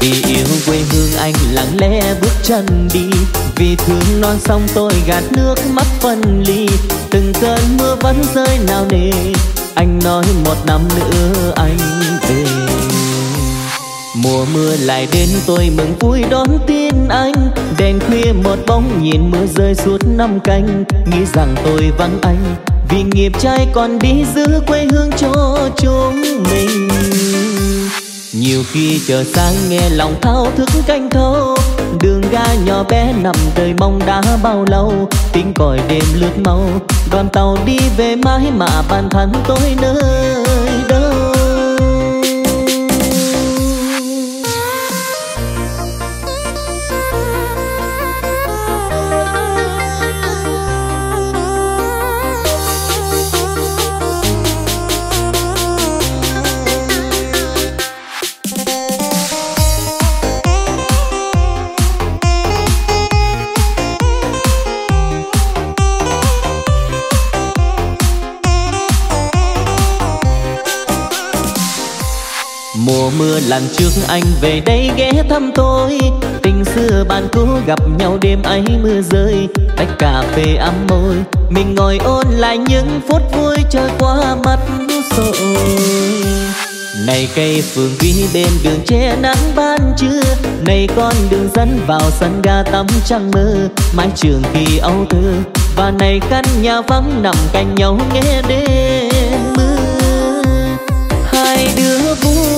Vì yêu quê hương anh lặng lẽ bước chân đi. Vì thương non sông tôi gạt nước mắt phân ly. Từng cơn mưa vẫn rơi nào nề. Anh nói một năm nữa anh về mùa mưa lại đến, tôi mừng vui đón tin anh. Đèn khuya một bóng nhìn mưa rơi suốt năm canh. Nghĩ rằng tôi vắng anh, vì nghiệp trai còn đi giữ quê hương cho chúng mình. Nhiều khi chờ sáng nghe lòng thao thức canh thâu. Đường ga nhỏ bé nằm đời mong đã bao lâu. Tiếng còi đêm lướt mau, đoàn tàu đi về mãi mà bàn thân tôi nơi. Mùa mưa lần trước anh về đây ghé thăm tôi. Tình xưa bạn cũ gặp nhau đêm ấy mưa rơi, tách cà phê ấm môi. Mình ngồi ôn lại những phút vui trôi qua mắt rồi này cây phường quý bên đường che nắng ban trưa, này con đường dẫn vào sân ga tắm trăng mơ. Mái trường kỳ âu thơ và này căn nhà vắng nằm cạnh nhau nghe đêm mưa. Hai đứa vui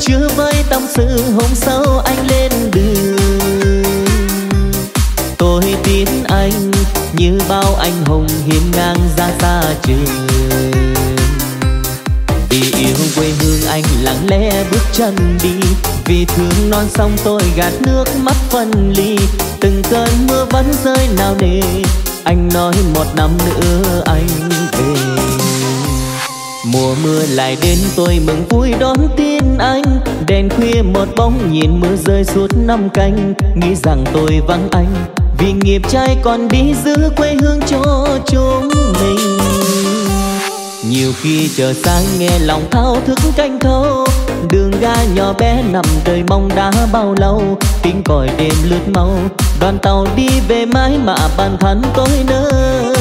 chưa với tâm sự hôm sau anh lên đường. Tôi tin anh như bao anh hùng hiên ngang ra xa trường. Vì yêu quê hương anh lặng lẽ bước chân đi, vì thương non sông tôi gạt nước mắt phân ly. Từng cơn mưa vẫn rơi nào nề, anh nói một năm nữa anh về mùa mưa lại đến, tôi mừng vui đón tin anh. Đèn khuya một bóng nhìn mưa rơi suốt năm canh. Nghĩ rằng tôi vắng anh, vì nghiệp trai còn đi giữ quê hương cho chúng mình. Nhiều khi chờ sáng nghe lòng thao thức canh thâu. Đường ga nhỏ bé nằm đời mong đã bao lâu. Tiếng còi đêm lướt mau, đoàn tàu đi về mãi mà bàn thân tôi nơi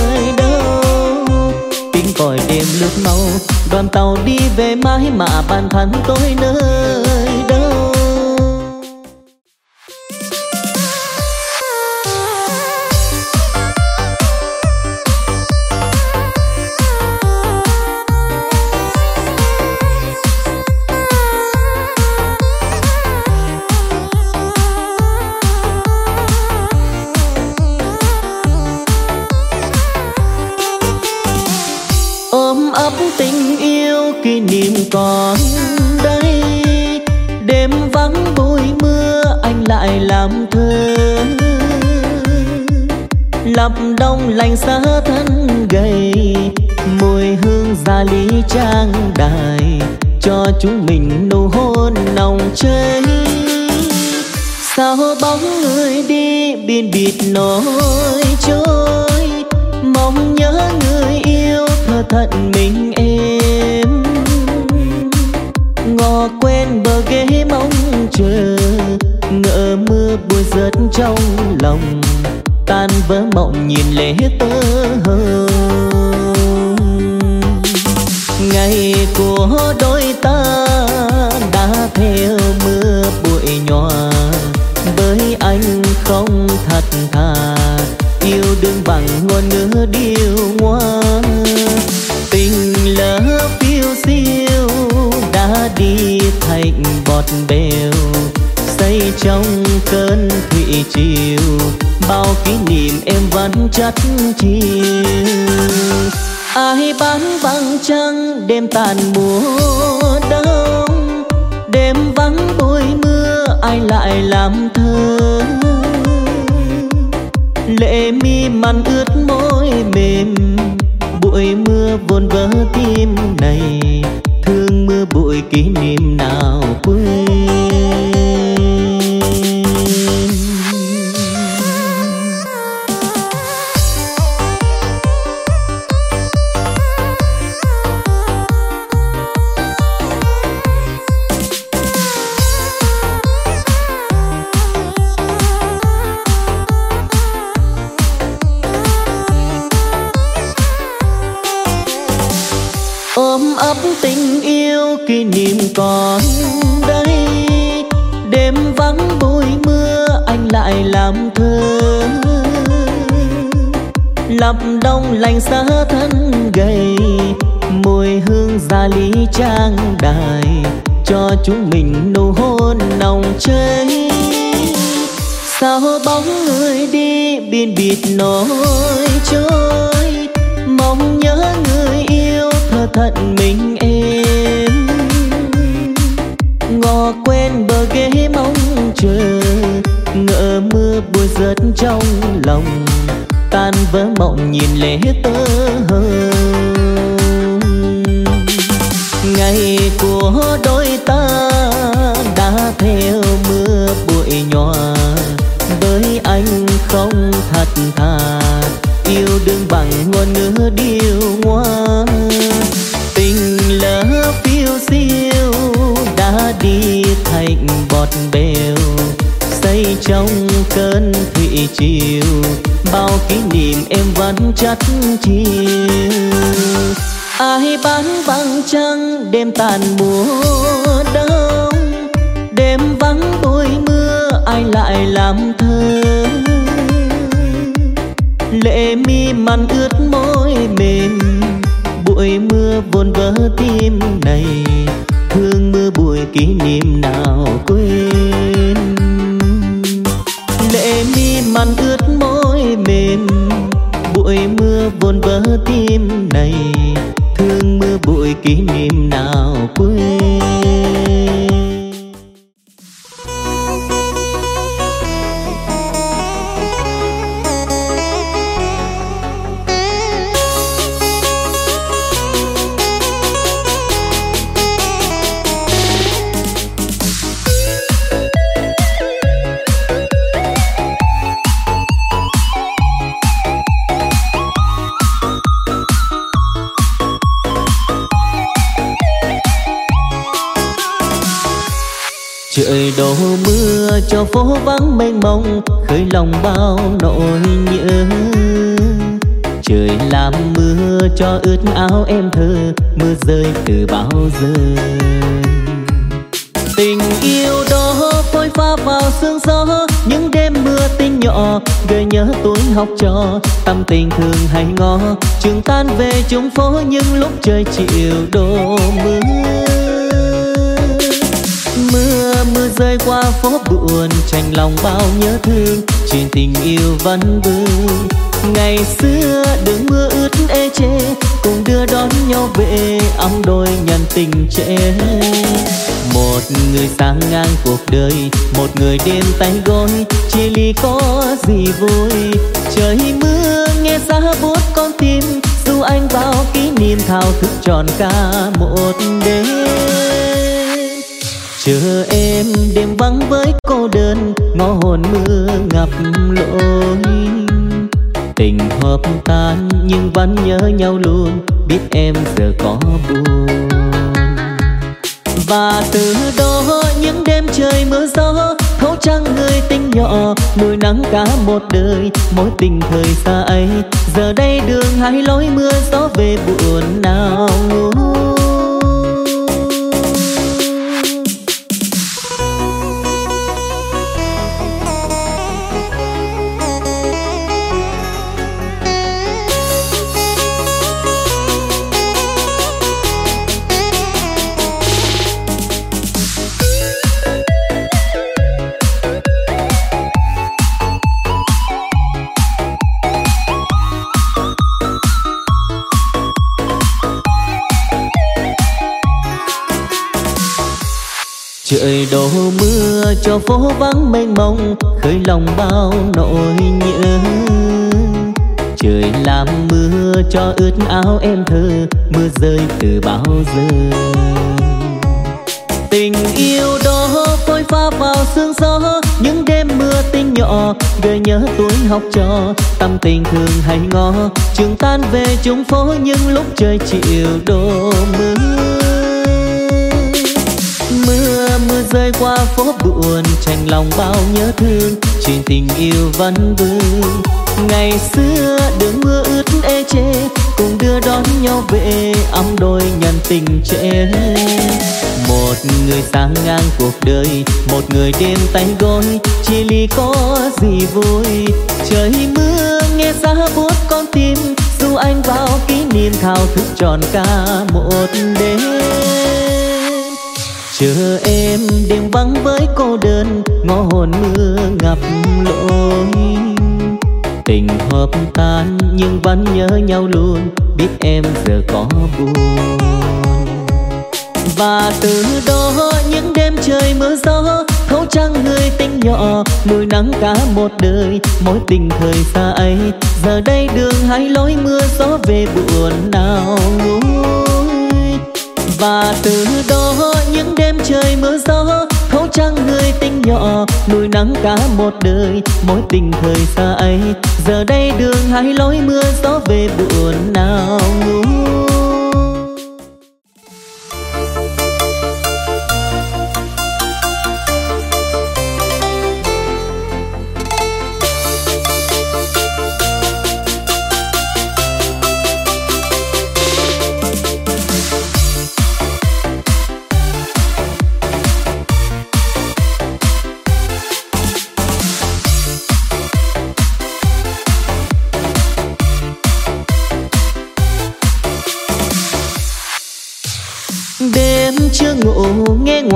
tiếng còi đêm lướt mau. Đoàn tàu đi về mãi mà bàn thân tôi nơi lập đông lành xa thân gầy, mùi hương gia lý trang đài, cho chúng mình nụ hôn nồng cháy. Sao bóng người đi biên bịt nỗi trôi, mong nhớ người yêu thơ thận mình em. Ngò quen bờ ghế mong chờ, ngỡ mưa bụi rớt trong lòng tan vỡ mộng nhìn lệ tơ hờ. Ngày của đôi ta đã theo mưa bụi nhòa với anh không thật thà, yêu đương bằng ngôn ngữ điêu ngoa. Tình lỡ phiêu siêu đã đi thành bọt bèo, xây trong cơn thịt chiều. Bao kỷ niệm em vẫn chất chiều. Ai bán băng trăng, đêm tàn mùa đông. Đêm vắng bôi mưa, ai lại làm thơ? Lệ mi mặn ướt môi mềm, bụi mưa vồn vỡ tim này. Thương mưa bụi kỷ niệm nào quên? Lập đông lành xa thân gầy, mùi hương gia lý trang đài cho chúng mình nụ hôn nồng cháy. Sao bóng người đi biên biệt nỗi trôi, mong nhớ người yêu thơ thận mình em ngò quen bờ ghế mong chờ, ngỡ mưa bụi rớt trong lòng tan vỡ mộng nhìn lệ tơ ngày của đôi ta đã theo mưa bụi nhòa với anh không thật thà, yêu đương bằng ngôn ngữ điêu ngoa. Tình lỡ phiêu siêu đã đi thành đây trong cơn thủy chiều. Bao kỷ niệm em vẫn chất chiều. Ai bán vắng trăng, đêm tàn mùa đông. Đêm vắng bụi mưa, ai lại làm thơ? Lệ mi mặn ướt môi mềm. Bụi mưa vồn vỡ tim này. Thương mưa bụi kỷ niệm nào quên? Mi ướt môi mềm. Bụi mưa vồn vỡ tim này, thương mưa bụi kỷ niệm nào quên. Lòng bao nỗi nhớ. Trời làm mưa cho ướt áo em thơ, mưa rơi từ bao giờ. Tình yêu đó phôi pha vào sương gió, những đêm mưa tinh nhỏ, gợi nhớ tuổi học trò. Tâm tình thường hay ngó, trường tan về chúng phố những lúc trời chiều đổ mưa rơi qua phố buồn tranh lòng bao nhớ thương trên tình yêu vẫn vương ngày xưa đường mưa ướt ê chê, cùng đưa đón nhau về, ấm đôi nhân tình trẻ một người sang ngang cuộc đời, một người đêm tay gối chia ly có gì vui. Trời mưa nghe xa buốt con tim, dù anh bao kỷ niệm thao thức tròn cả một đêm chờ em đêm vắng với cô đơn, ngõ hồn mưa ngập lối. Tình hợp tan nhưng vẫn nhớ nhau luôn, biết em giờ có buồn. Và từ đó những đêm trời mưa gió, thấu trăng người tình nhỏ nuôi nắng cả một đời. Mối tình thời xa ấy, giờ đây đường hai lối mưa gió về buồn nào. ngủ trời đổ mưa, cho phố vắng mênh mông, khơi lòng bao nỗi nhớ. Trời làm mưa, cho ướt áo em thơ, mưa rơi từ bao giờ. Tình yêu đó phôi pha vào sương gió, những đêm mưa tinh nhỏ, gợi nhớ tuổi học trò. Tâm tình thường hay ngó, trường tan về chung phố những lúc trời chịu đổ mưa. Rơi qua phố buồn tranh lòng bao nhớ thương chuyện tình yêu vẫn vương. Ngày xưa đường mưa ướt ê chê, cùng đưa đón nhau về, ấm đôi nhân tình trẻ một người sang ngang cuộc đời, một người đêm tay gối chia ly có gì vui. Trời mưa nghe xa buốt con tim, dù anh vào kỷ niệm thao thức tròn cả một đêm chờ em đêm vắng với cô đơn, ngõ hồn mưa ngập lối. Tình hợp tan nhưng vẫn nhớ nhau luôn, biết em giờ có buồn. Và từ đó những đêm trời mưa gió, thấu trăng người tình nhỏ, nuôi nắng cả một đời. Mối tình thời xa ấy, giờ đây đường hai lối mưa gió về buồn nào nguôi và từ đó trời mưa gió thấu trăng người tình nhỏ nuôi nắng cả một đời, mối tình thời xa ấy. Giờ đây đường hai lối mưa gió về buồn nào ngủ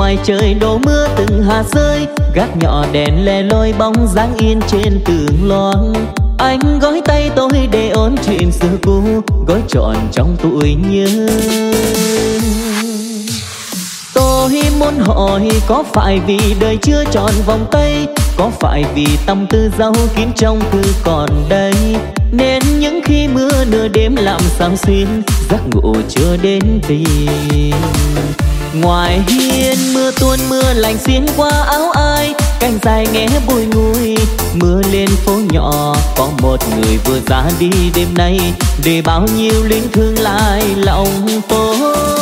ngoài trời đổ mưa từng hạt rơi, gác nhỏ đèn le lôi bóng dáng yên trên tường loang. Anh gói tay tôi để ôn chuyện xưa cũ, gói trọn trong tuổi nhớ. Tôi muốn hỏi có phải vì đời chưa tròn vòng tay, có phải vì tâm tư giấu kín trong thư còn đây? Nên những khi mưa nửa đêm làm sao xuyên, giấc ngủ chưa đến tìm ngoài hiên mưa tuôn mưa lạnh xuyên qua áo ai, cành dài nghe bùi ngùi. Mưa lên phố nhỏ, có một người vừa ra đi đêm nay. Để bao nhiêu linh thương lại lòng tôi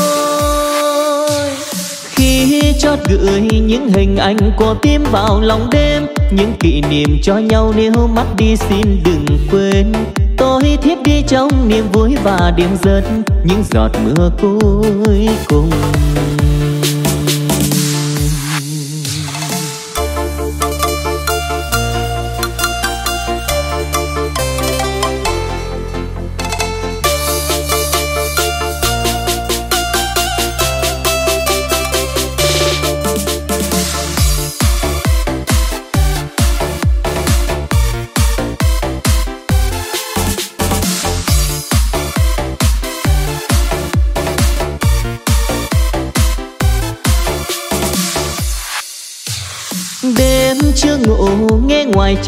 khi chót gửi những hình ảnh của tim vào lòng đêm. Những kỷ niệm cho nhau nếu mắt đi xin đừng quên. Tôi thiếp đi trong niềm vui và điểm giật những giọt mưa cuối cùng.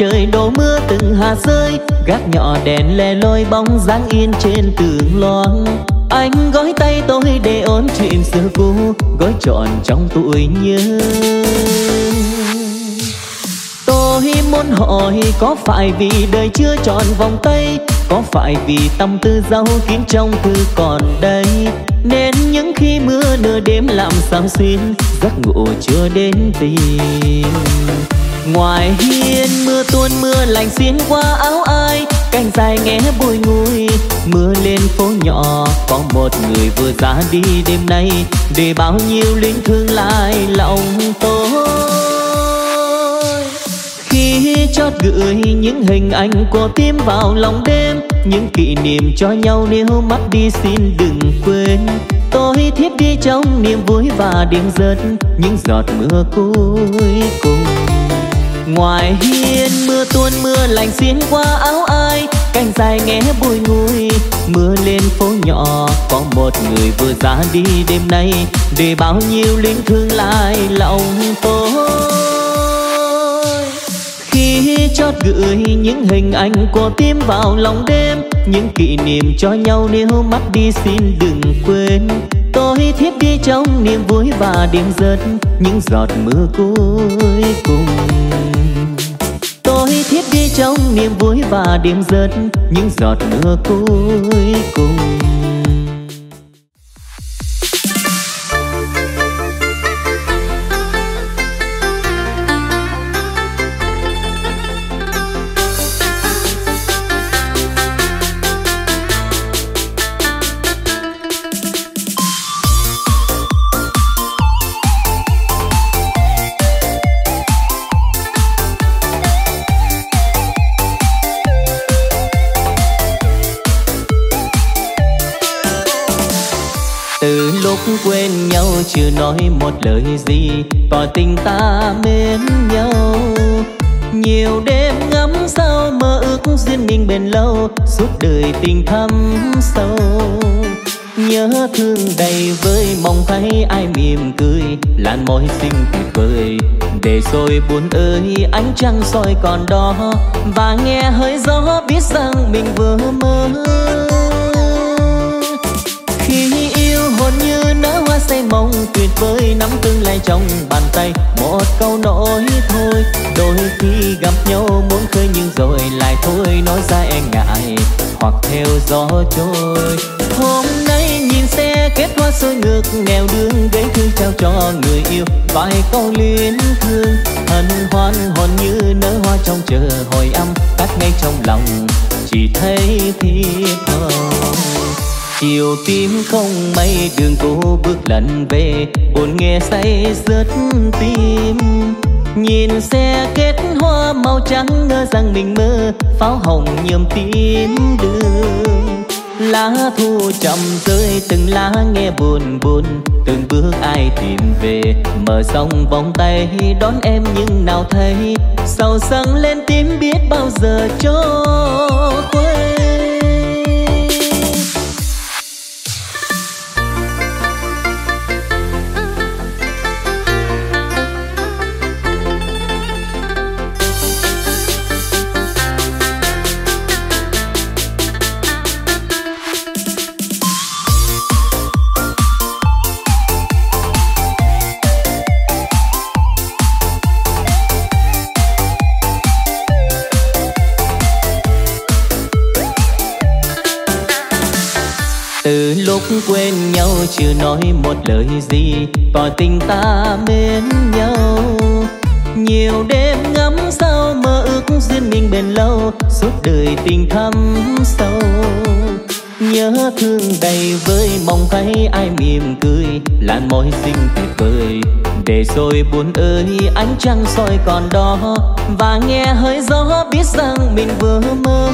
Trời đổ mưa từng hạt rơi, gác nhỏ đèn lè lôi bóng dáng yên trên tường loang. Anh gói tay tôi để ôn chuyện xưa cũ, gói trọn trong tuổi nhớ. Tôi muốn hỏi có phải vì đời chưa tròn vòng tay, có phải vì tâm tư dấu kín trong thư còn đây nên những khi mưa nửa đêm làm sao xuyên, giấc ngủ chưa đến tìm ngoài hiên mưa tuôn mưa lạnh xuyên qua áo ai, cành dài nghe bùi ngùi. Mưa lên phố nhỏ, có một người vừa ra đi đêm nay. Để bao nhiêu linh thương lại lòng tôi. Khi chót gửi những hình ảnh của tim vào lòng đêm, những kỷ niệm cho nhau nếu mắt đi xin đừng quên. Tôi thiếp đi trong niềm vui và điểm giật những giọt mưa cuối cùng ngoài hiên mưa tuôn mưa lạnh xuyên qua áo ai cánh dài nghe bùi ngùi. Mưa lên phố nhỏ, có một người vừa ra đi đêm nay. Để bao nhiêu linh thương lại lòng tôi. Khi chót gửi những hình ảnh của tim vào lòng đêm, những kỷ niệm cho nhau nếu mắt đi xin đừng quên. Tôi thiếp đi trong niềm vui và đêm giật những giọt mưa cuối cùng đi trong niềm vui và điểm giật những giọt mưa cuối cùng. Một lời gì, tỏ tình ta mến nhau. Nhiều đêm ngắm sao mơ ước duyên mình bền lâu, suốt đời tình thắm sâu. Nhớ thương đầy vơi, mong thấy ai mỉm cười, làn môi xinh tuyệt vời. Để rồi buồn ơi, ánh trăng soi còn đó, và nghe hơi gió biết rằng mình vừa mơ như nở hoa say mong tuyệt vời nắm tương lai trong bàn tay. Một câu nói thôi, đôi khi gặp nhau muốn khơi nhưng rồi lại thôi, nói ra e ngại hoặc theo gió trôi. Hôm nay nhìn xe kết hoa sôi ngược nghèo đường gây thương trao cho người yêu. Vài câu luyến thương, hân hoan hồn như nở hoa trong chờ hồi âm, cắt ngay trong lòng, chỉ thấy thiệt thòi chiều tim không mây, đường cô bước lần về. Buồn nghe say rớt tim. Nhìn xe kết hoa màu trắng, ngỡ rằng mình mơ. Pháo hồng nhuộm tim đường. Lá thu chậm rơi, từng lá nghe buồn buồn. Từng bước ai tìm về, mở sông vòng tay. Đón em nhưng nào thấy, sầu sắng lên tím biết bao giờ cho quên. Từ lúc quên nhau chưa nói một lời gì, tỏ tình ta mến nhau. Nhiều đêm ngắm sao mơ ước duyên mình bền lâu, suốt đời tình thắm sâu. Nhớ thương đầy vơi, mong thấy ai mỉm cười, làn môi xinh tuyệt vời. Để rồi buồn ơi, ánh trăng soi còn đó, và nghe hơi gió biết rằng mình vừa mơ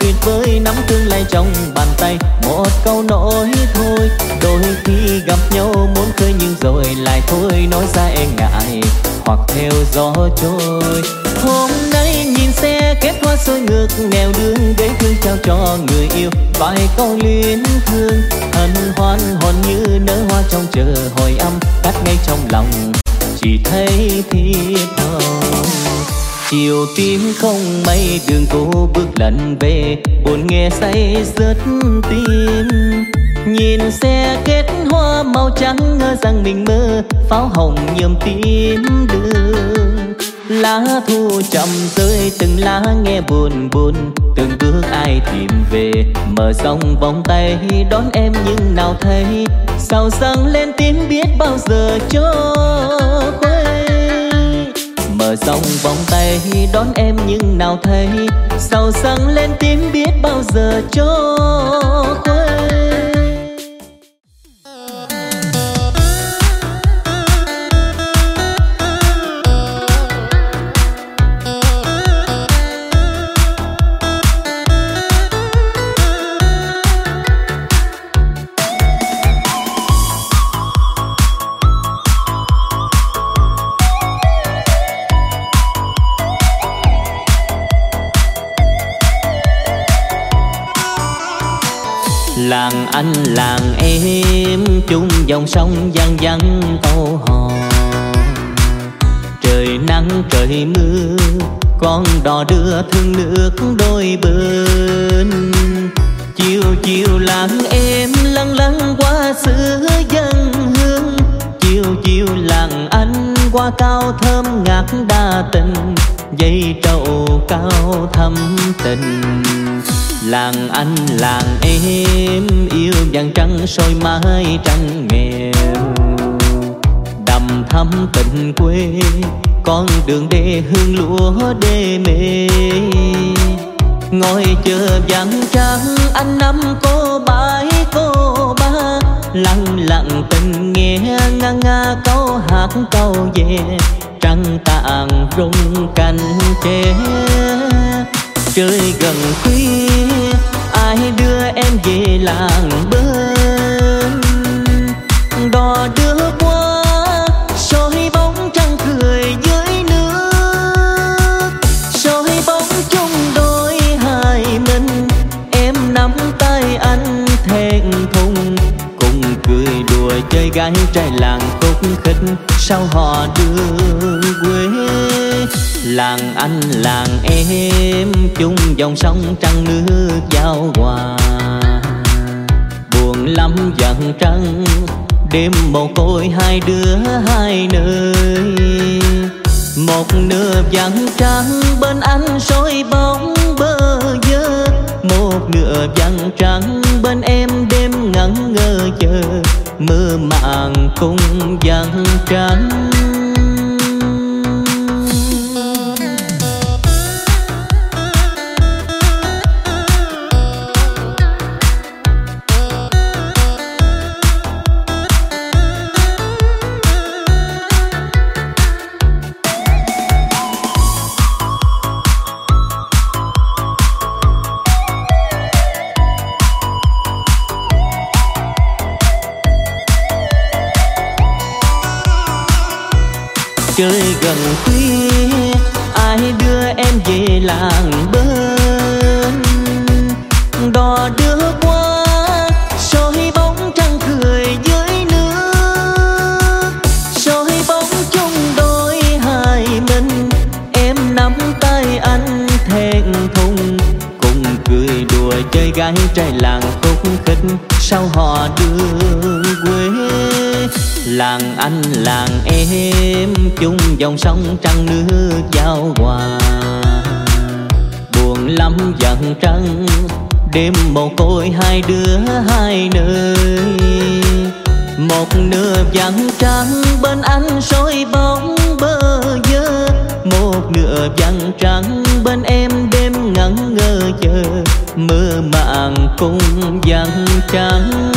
tuyệt vời nắm tương lai trong bàn tay. Một câu nói thôi, đôi khi gặp nhau muốn khơi nhưng rồi lại thôi, nói ra e ngại hoặc theo gió trôi. Hôm nay nhìn xe kết hoa sôi ngược nẻo đường gây thương trao cho người yêu. Vài câu luyến thương, hân hoan hồn như nở hoa trong chờ hồi âm, cắt ngay trong lòng chiều tím không mây đường cô bước lần về. Buồn nghe say rớt tim. Nhìn xe kết hoa màu trắng, ngỡ rằng mình mơ. Pháo hồng nhuộm tím đường. Lá thu chậm rơi, từng lá nghe buồn buồn. Từng bước ai tìm về, mở rộng vòng tay. Đón em nhưng nào thấy, sao răng lên tim biết bao giờ cho mở rộng vòng tay, đón em nhưng nào thấy. Sầu răng lên tím biết bao giờ cho quên anh làng em, chung dòng sông văng văng câu hò. Trời nắng, trời mưa, con đò đưa thương nước đôi bên. Chiều chiều làng em lăn lăn qua xứ dân hương. Chiều chiều làng anh qua cao thơm ngát đa tình, dây trầu cao thâm tình làng anh, làng em, yêu vàng trăng soi mái trăng nghèo. Đầm thắm tình quê, con đường đê hương lúa đê mê. Ngồi chờ vàng trăng anh năm cô bãi cô ba. Lặng lặng tình nghe nga nga câu hát câu về trăng tàn rung cành tre trời gần khuya, ai đưa em về làng bên? Đò đưa qua, soi bóng trăng cười dưới nước. Soi bóng chung đôi hai mình, em nắm tay anh thẹn thùng. Cùng cười đùa chơi gái trai làng khúc khích sau họ đưa quê làng anh, làng em, chung dòng sông trăng nước giao hòa. Buồn lắm giận trăng, đêm mồ côi hai đứa hai nơi. Một nửa vắng trắng bên anh soi bóng bơ vơ. Một nửa vắng trắng bên em đêm ngẩn ngơ chờ. Mơ màng cùng vắng trắng trời gần khuya ai đưa em về làng bên. Đò đưa qua, soi bóng trăng cười dưới nước. Soi bóng chung đôi hai mình em nắm tay anh thẹn thùng. Cùng cười đùa chơi gái trai làng khúc khích, sao họ đưa làng anh, làng em, chung dòng sông trăng nước giao hòa. Buồn lắm giận trăng, đêm mồ côi hai đứa hai nơi. Một nửa vắng trắng bên anh soi bóng bơ vơ. Một nửa vắng trắng bên em đêm ngẩn ngơ chờ. Mơ màng cùng vắng trắng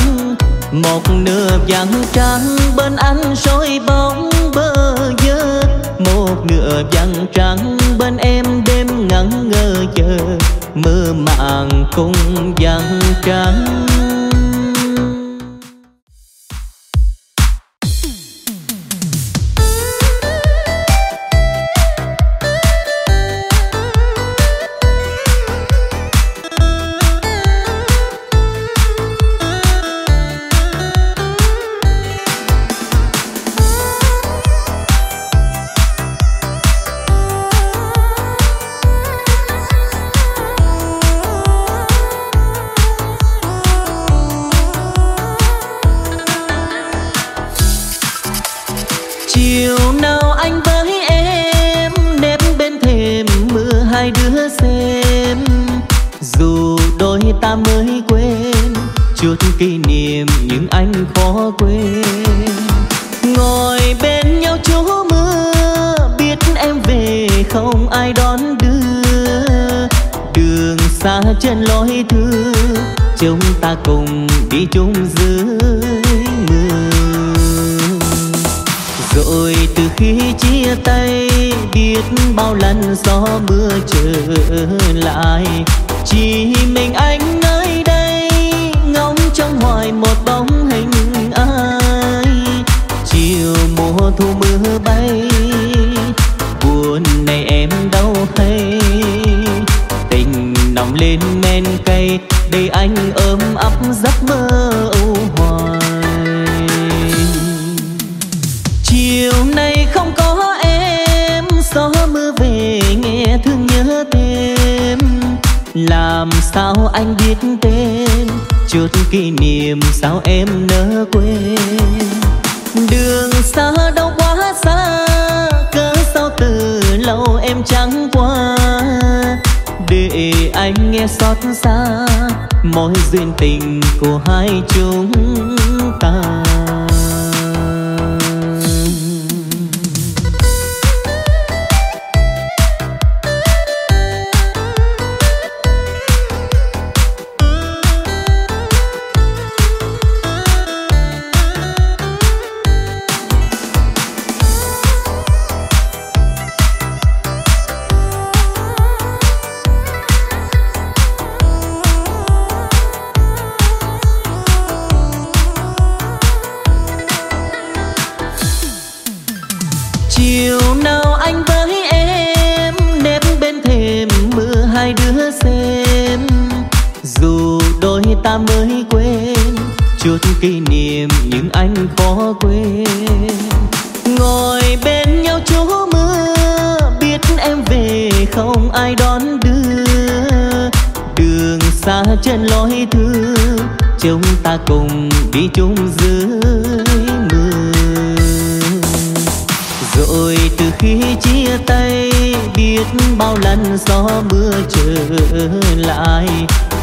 một nửa vắng trắng, bên anh soi bóng bơ vơ. Một nửa vắng trắng, bên em đêm ngẩn ngơ chờ. Mơ màng cùng vắng trắng. chung dưới mưa. Rồi từ khi chia tay, biết bao lần gió mưa trở lại, chỉ mình anh chút kỷ niệm sao em nỡ quên? Đường xa đâu quá xa, cớ sao từ lâu em chẳng qua? Để anh nghe xót xa, mối duyên tình của hai chúng ta. nào anh với em nếp bên thềm mưa hai đứa xem. Dù đôi ta mới quên chút kỷ niệm nhưng anh khó quên. Ngồi bên nhau chỗ mưa, biết em về không ai đón đưa. Đường xa trên lối thương chúng ta cùng đi chung dưới rồi từ khi chia tay, biết bao lần gió mưa trở lại.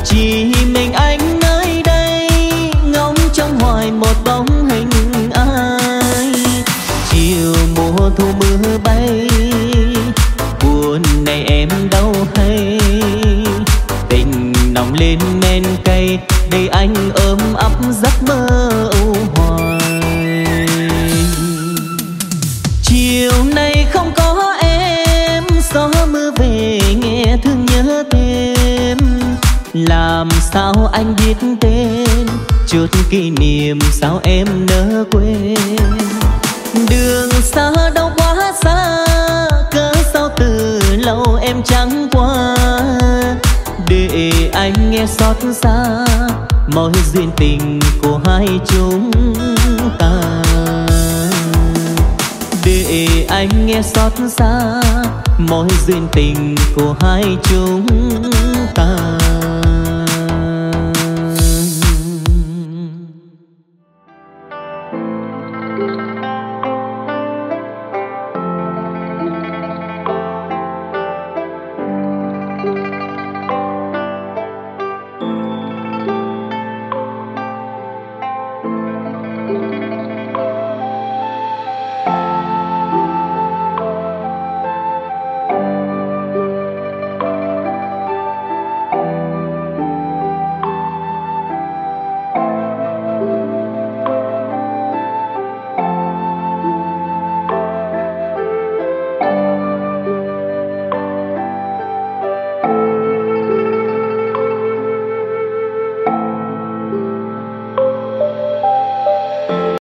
Chỉ mình anh chút kỷ niệm sao em nỡ quên? Đường xa đâu quá xa, cớ sao từ lâu em chẳng qua? Để anh nghe xót xa, mọi duyên tình của hai chúng ta. Để anh nghe xót xa, mọi duyên tình của hai chúng ta.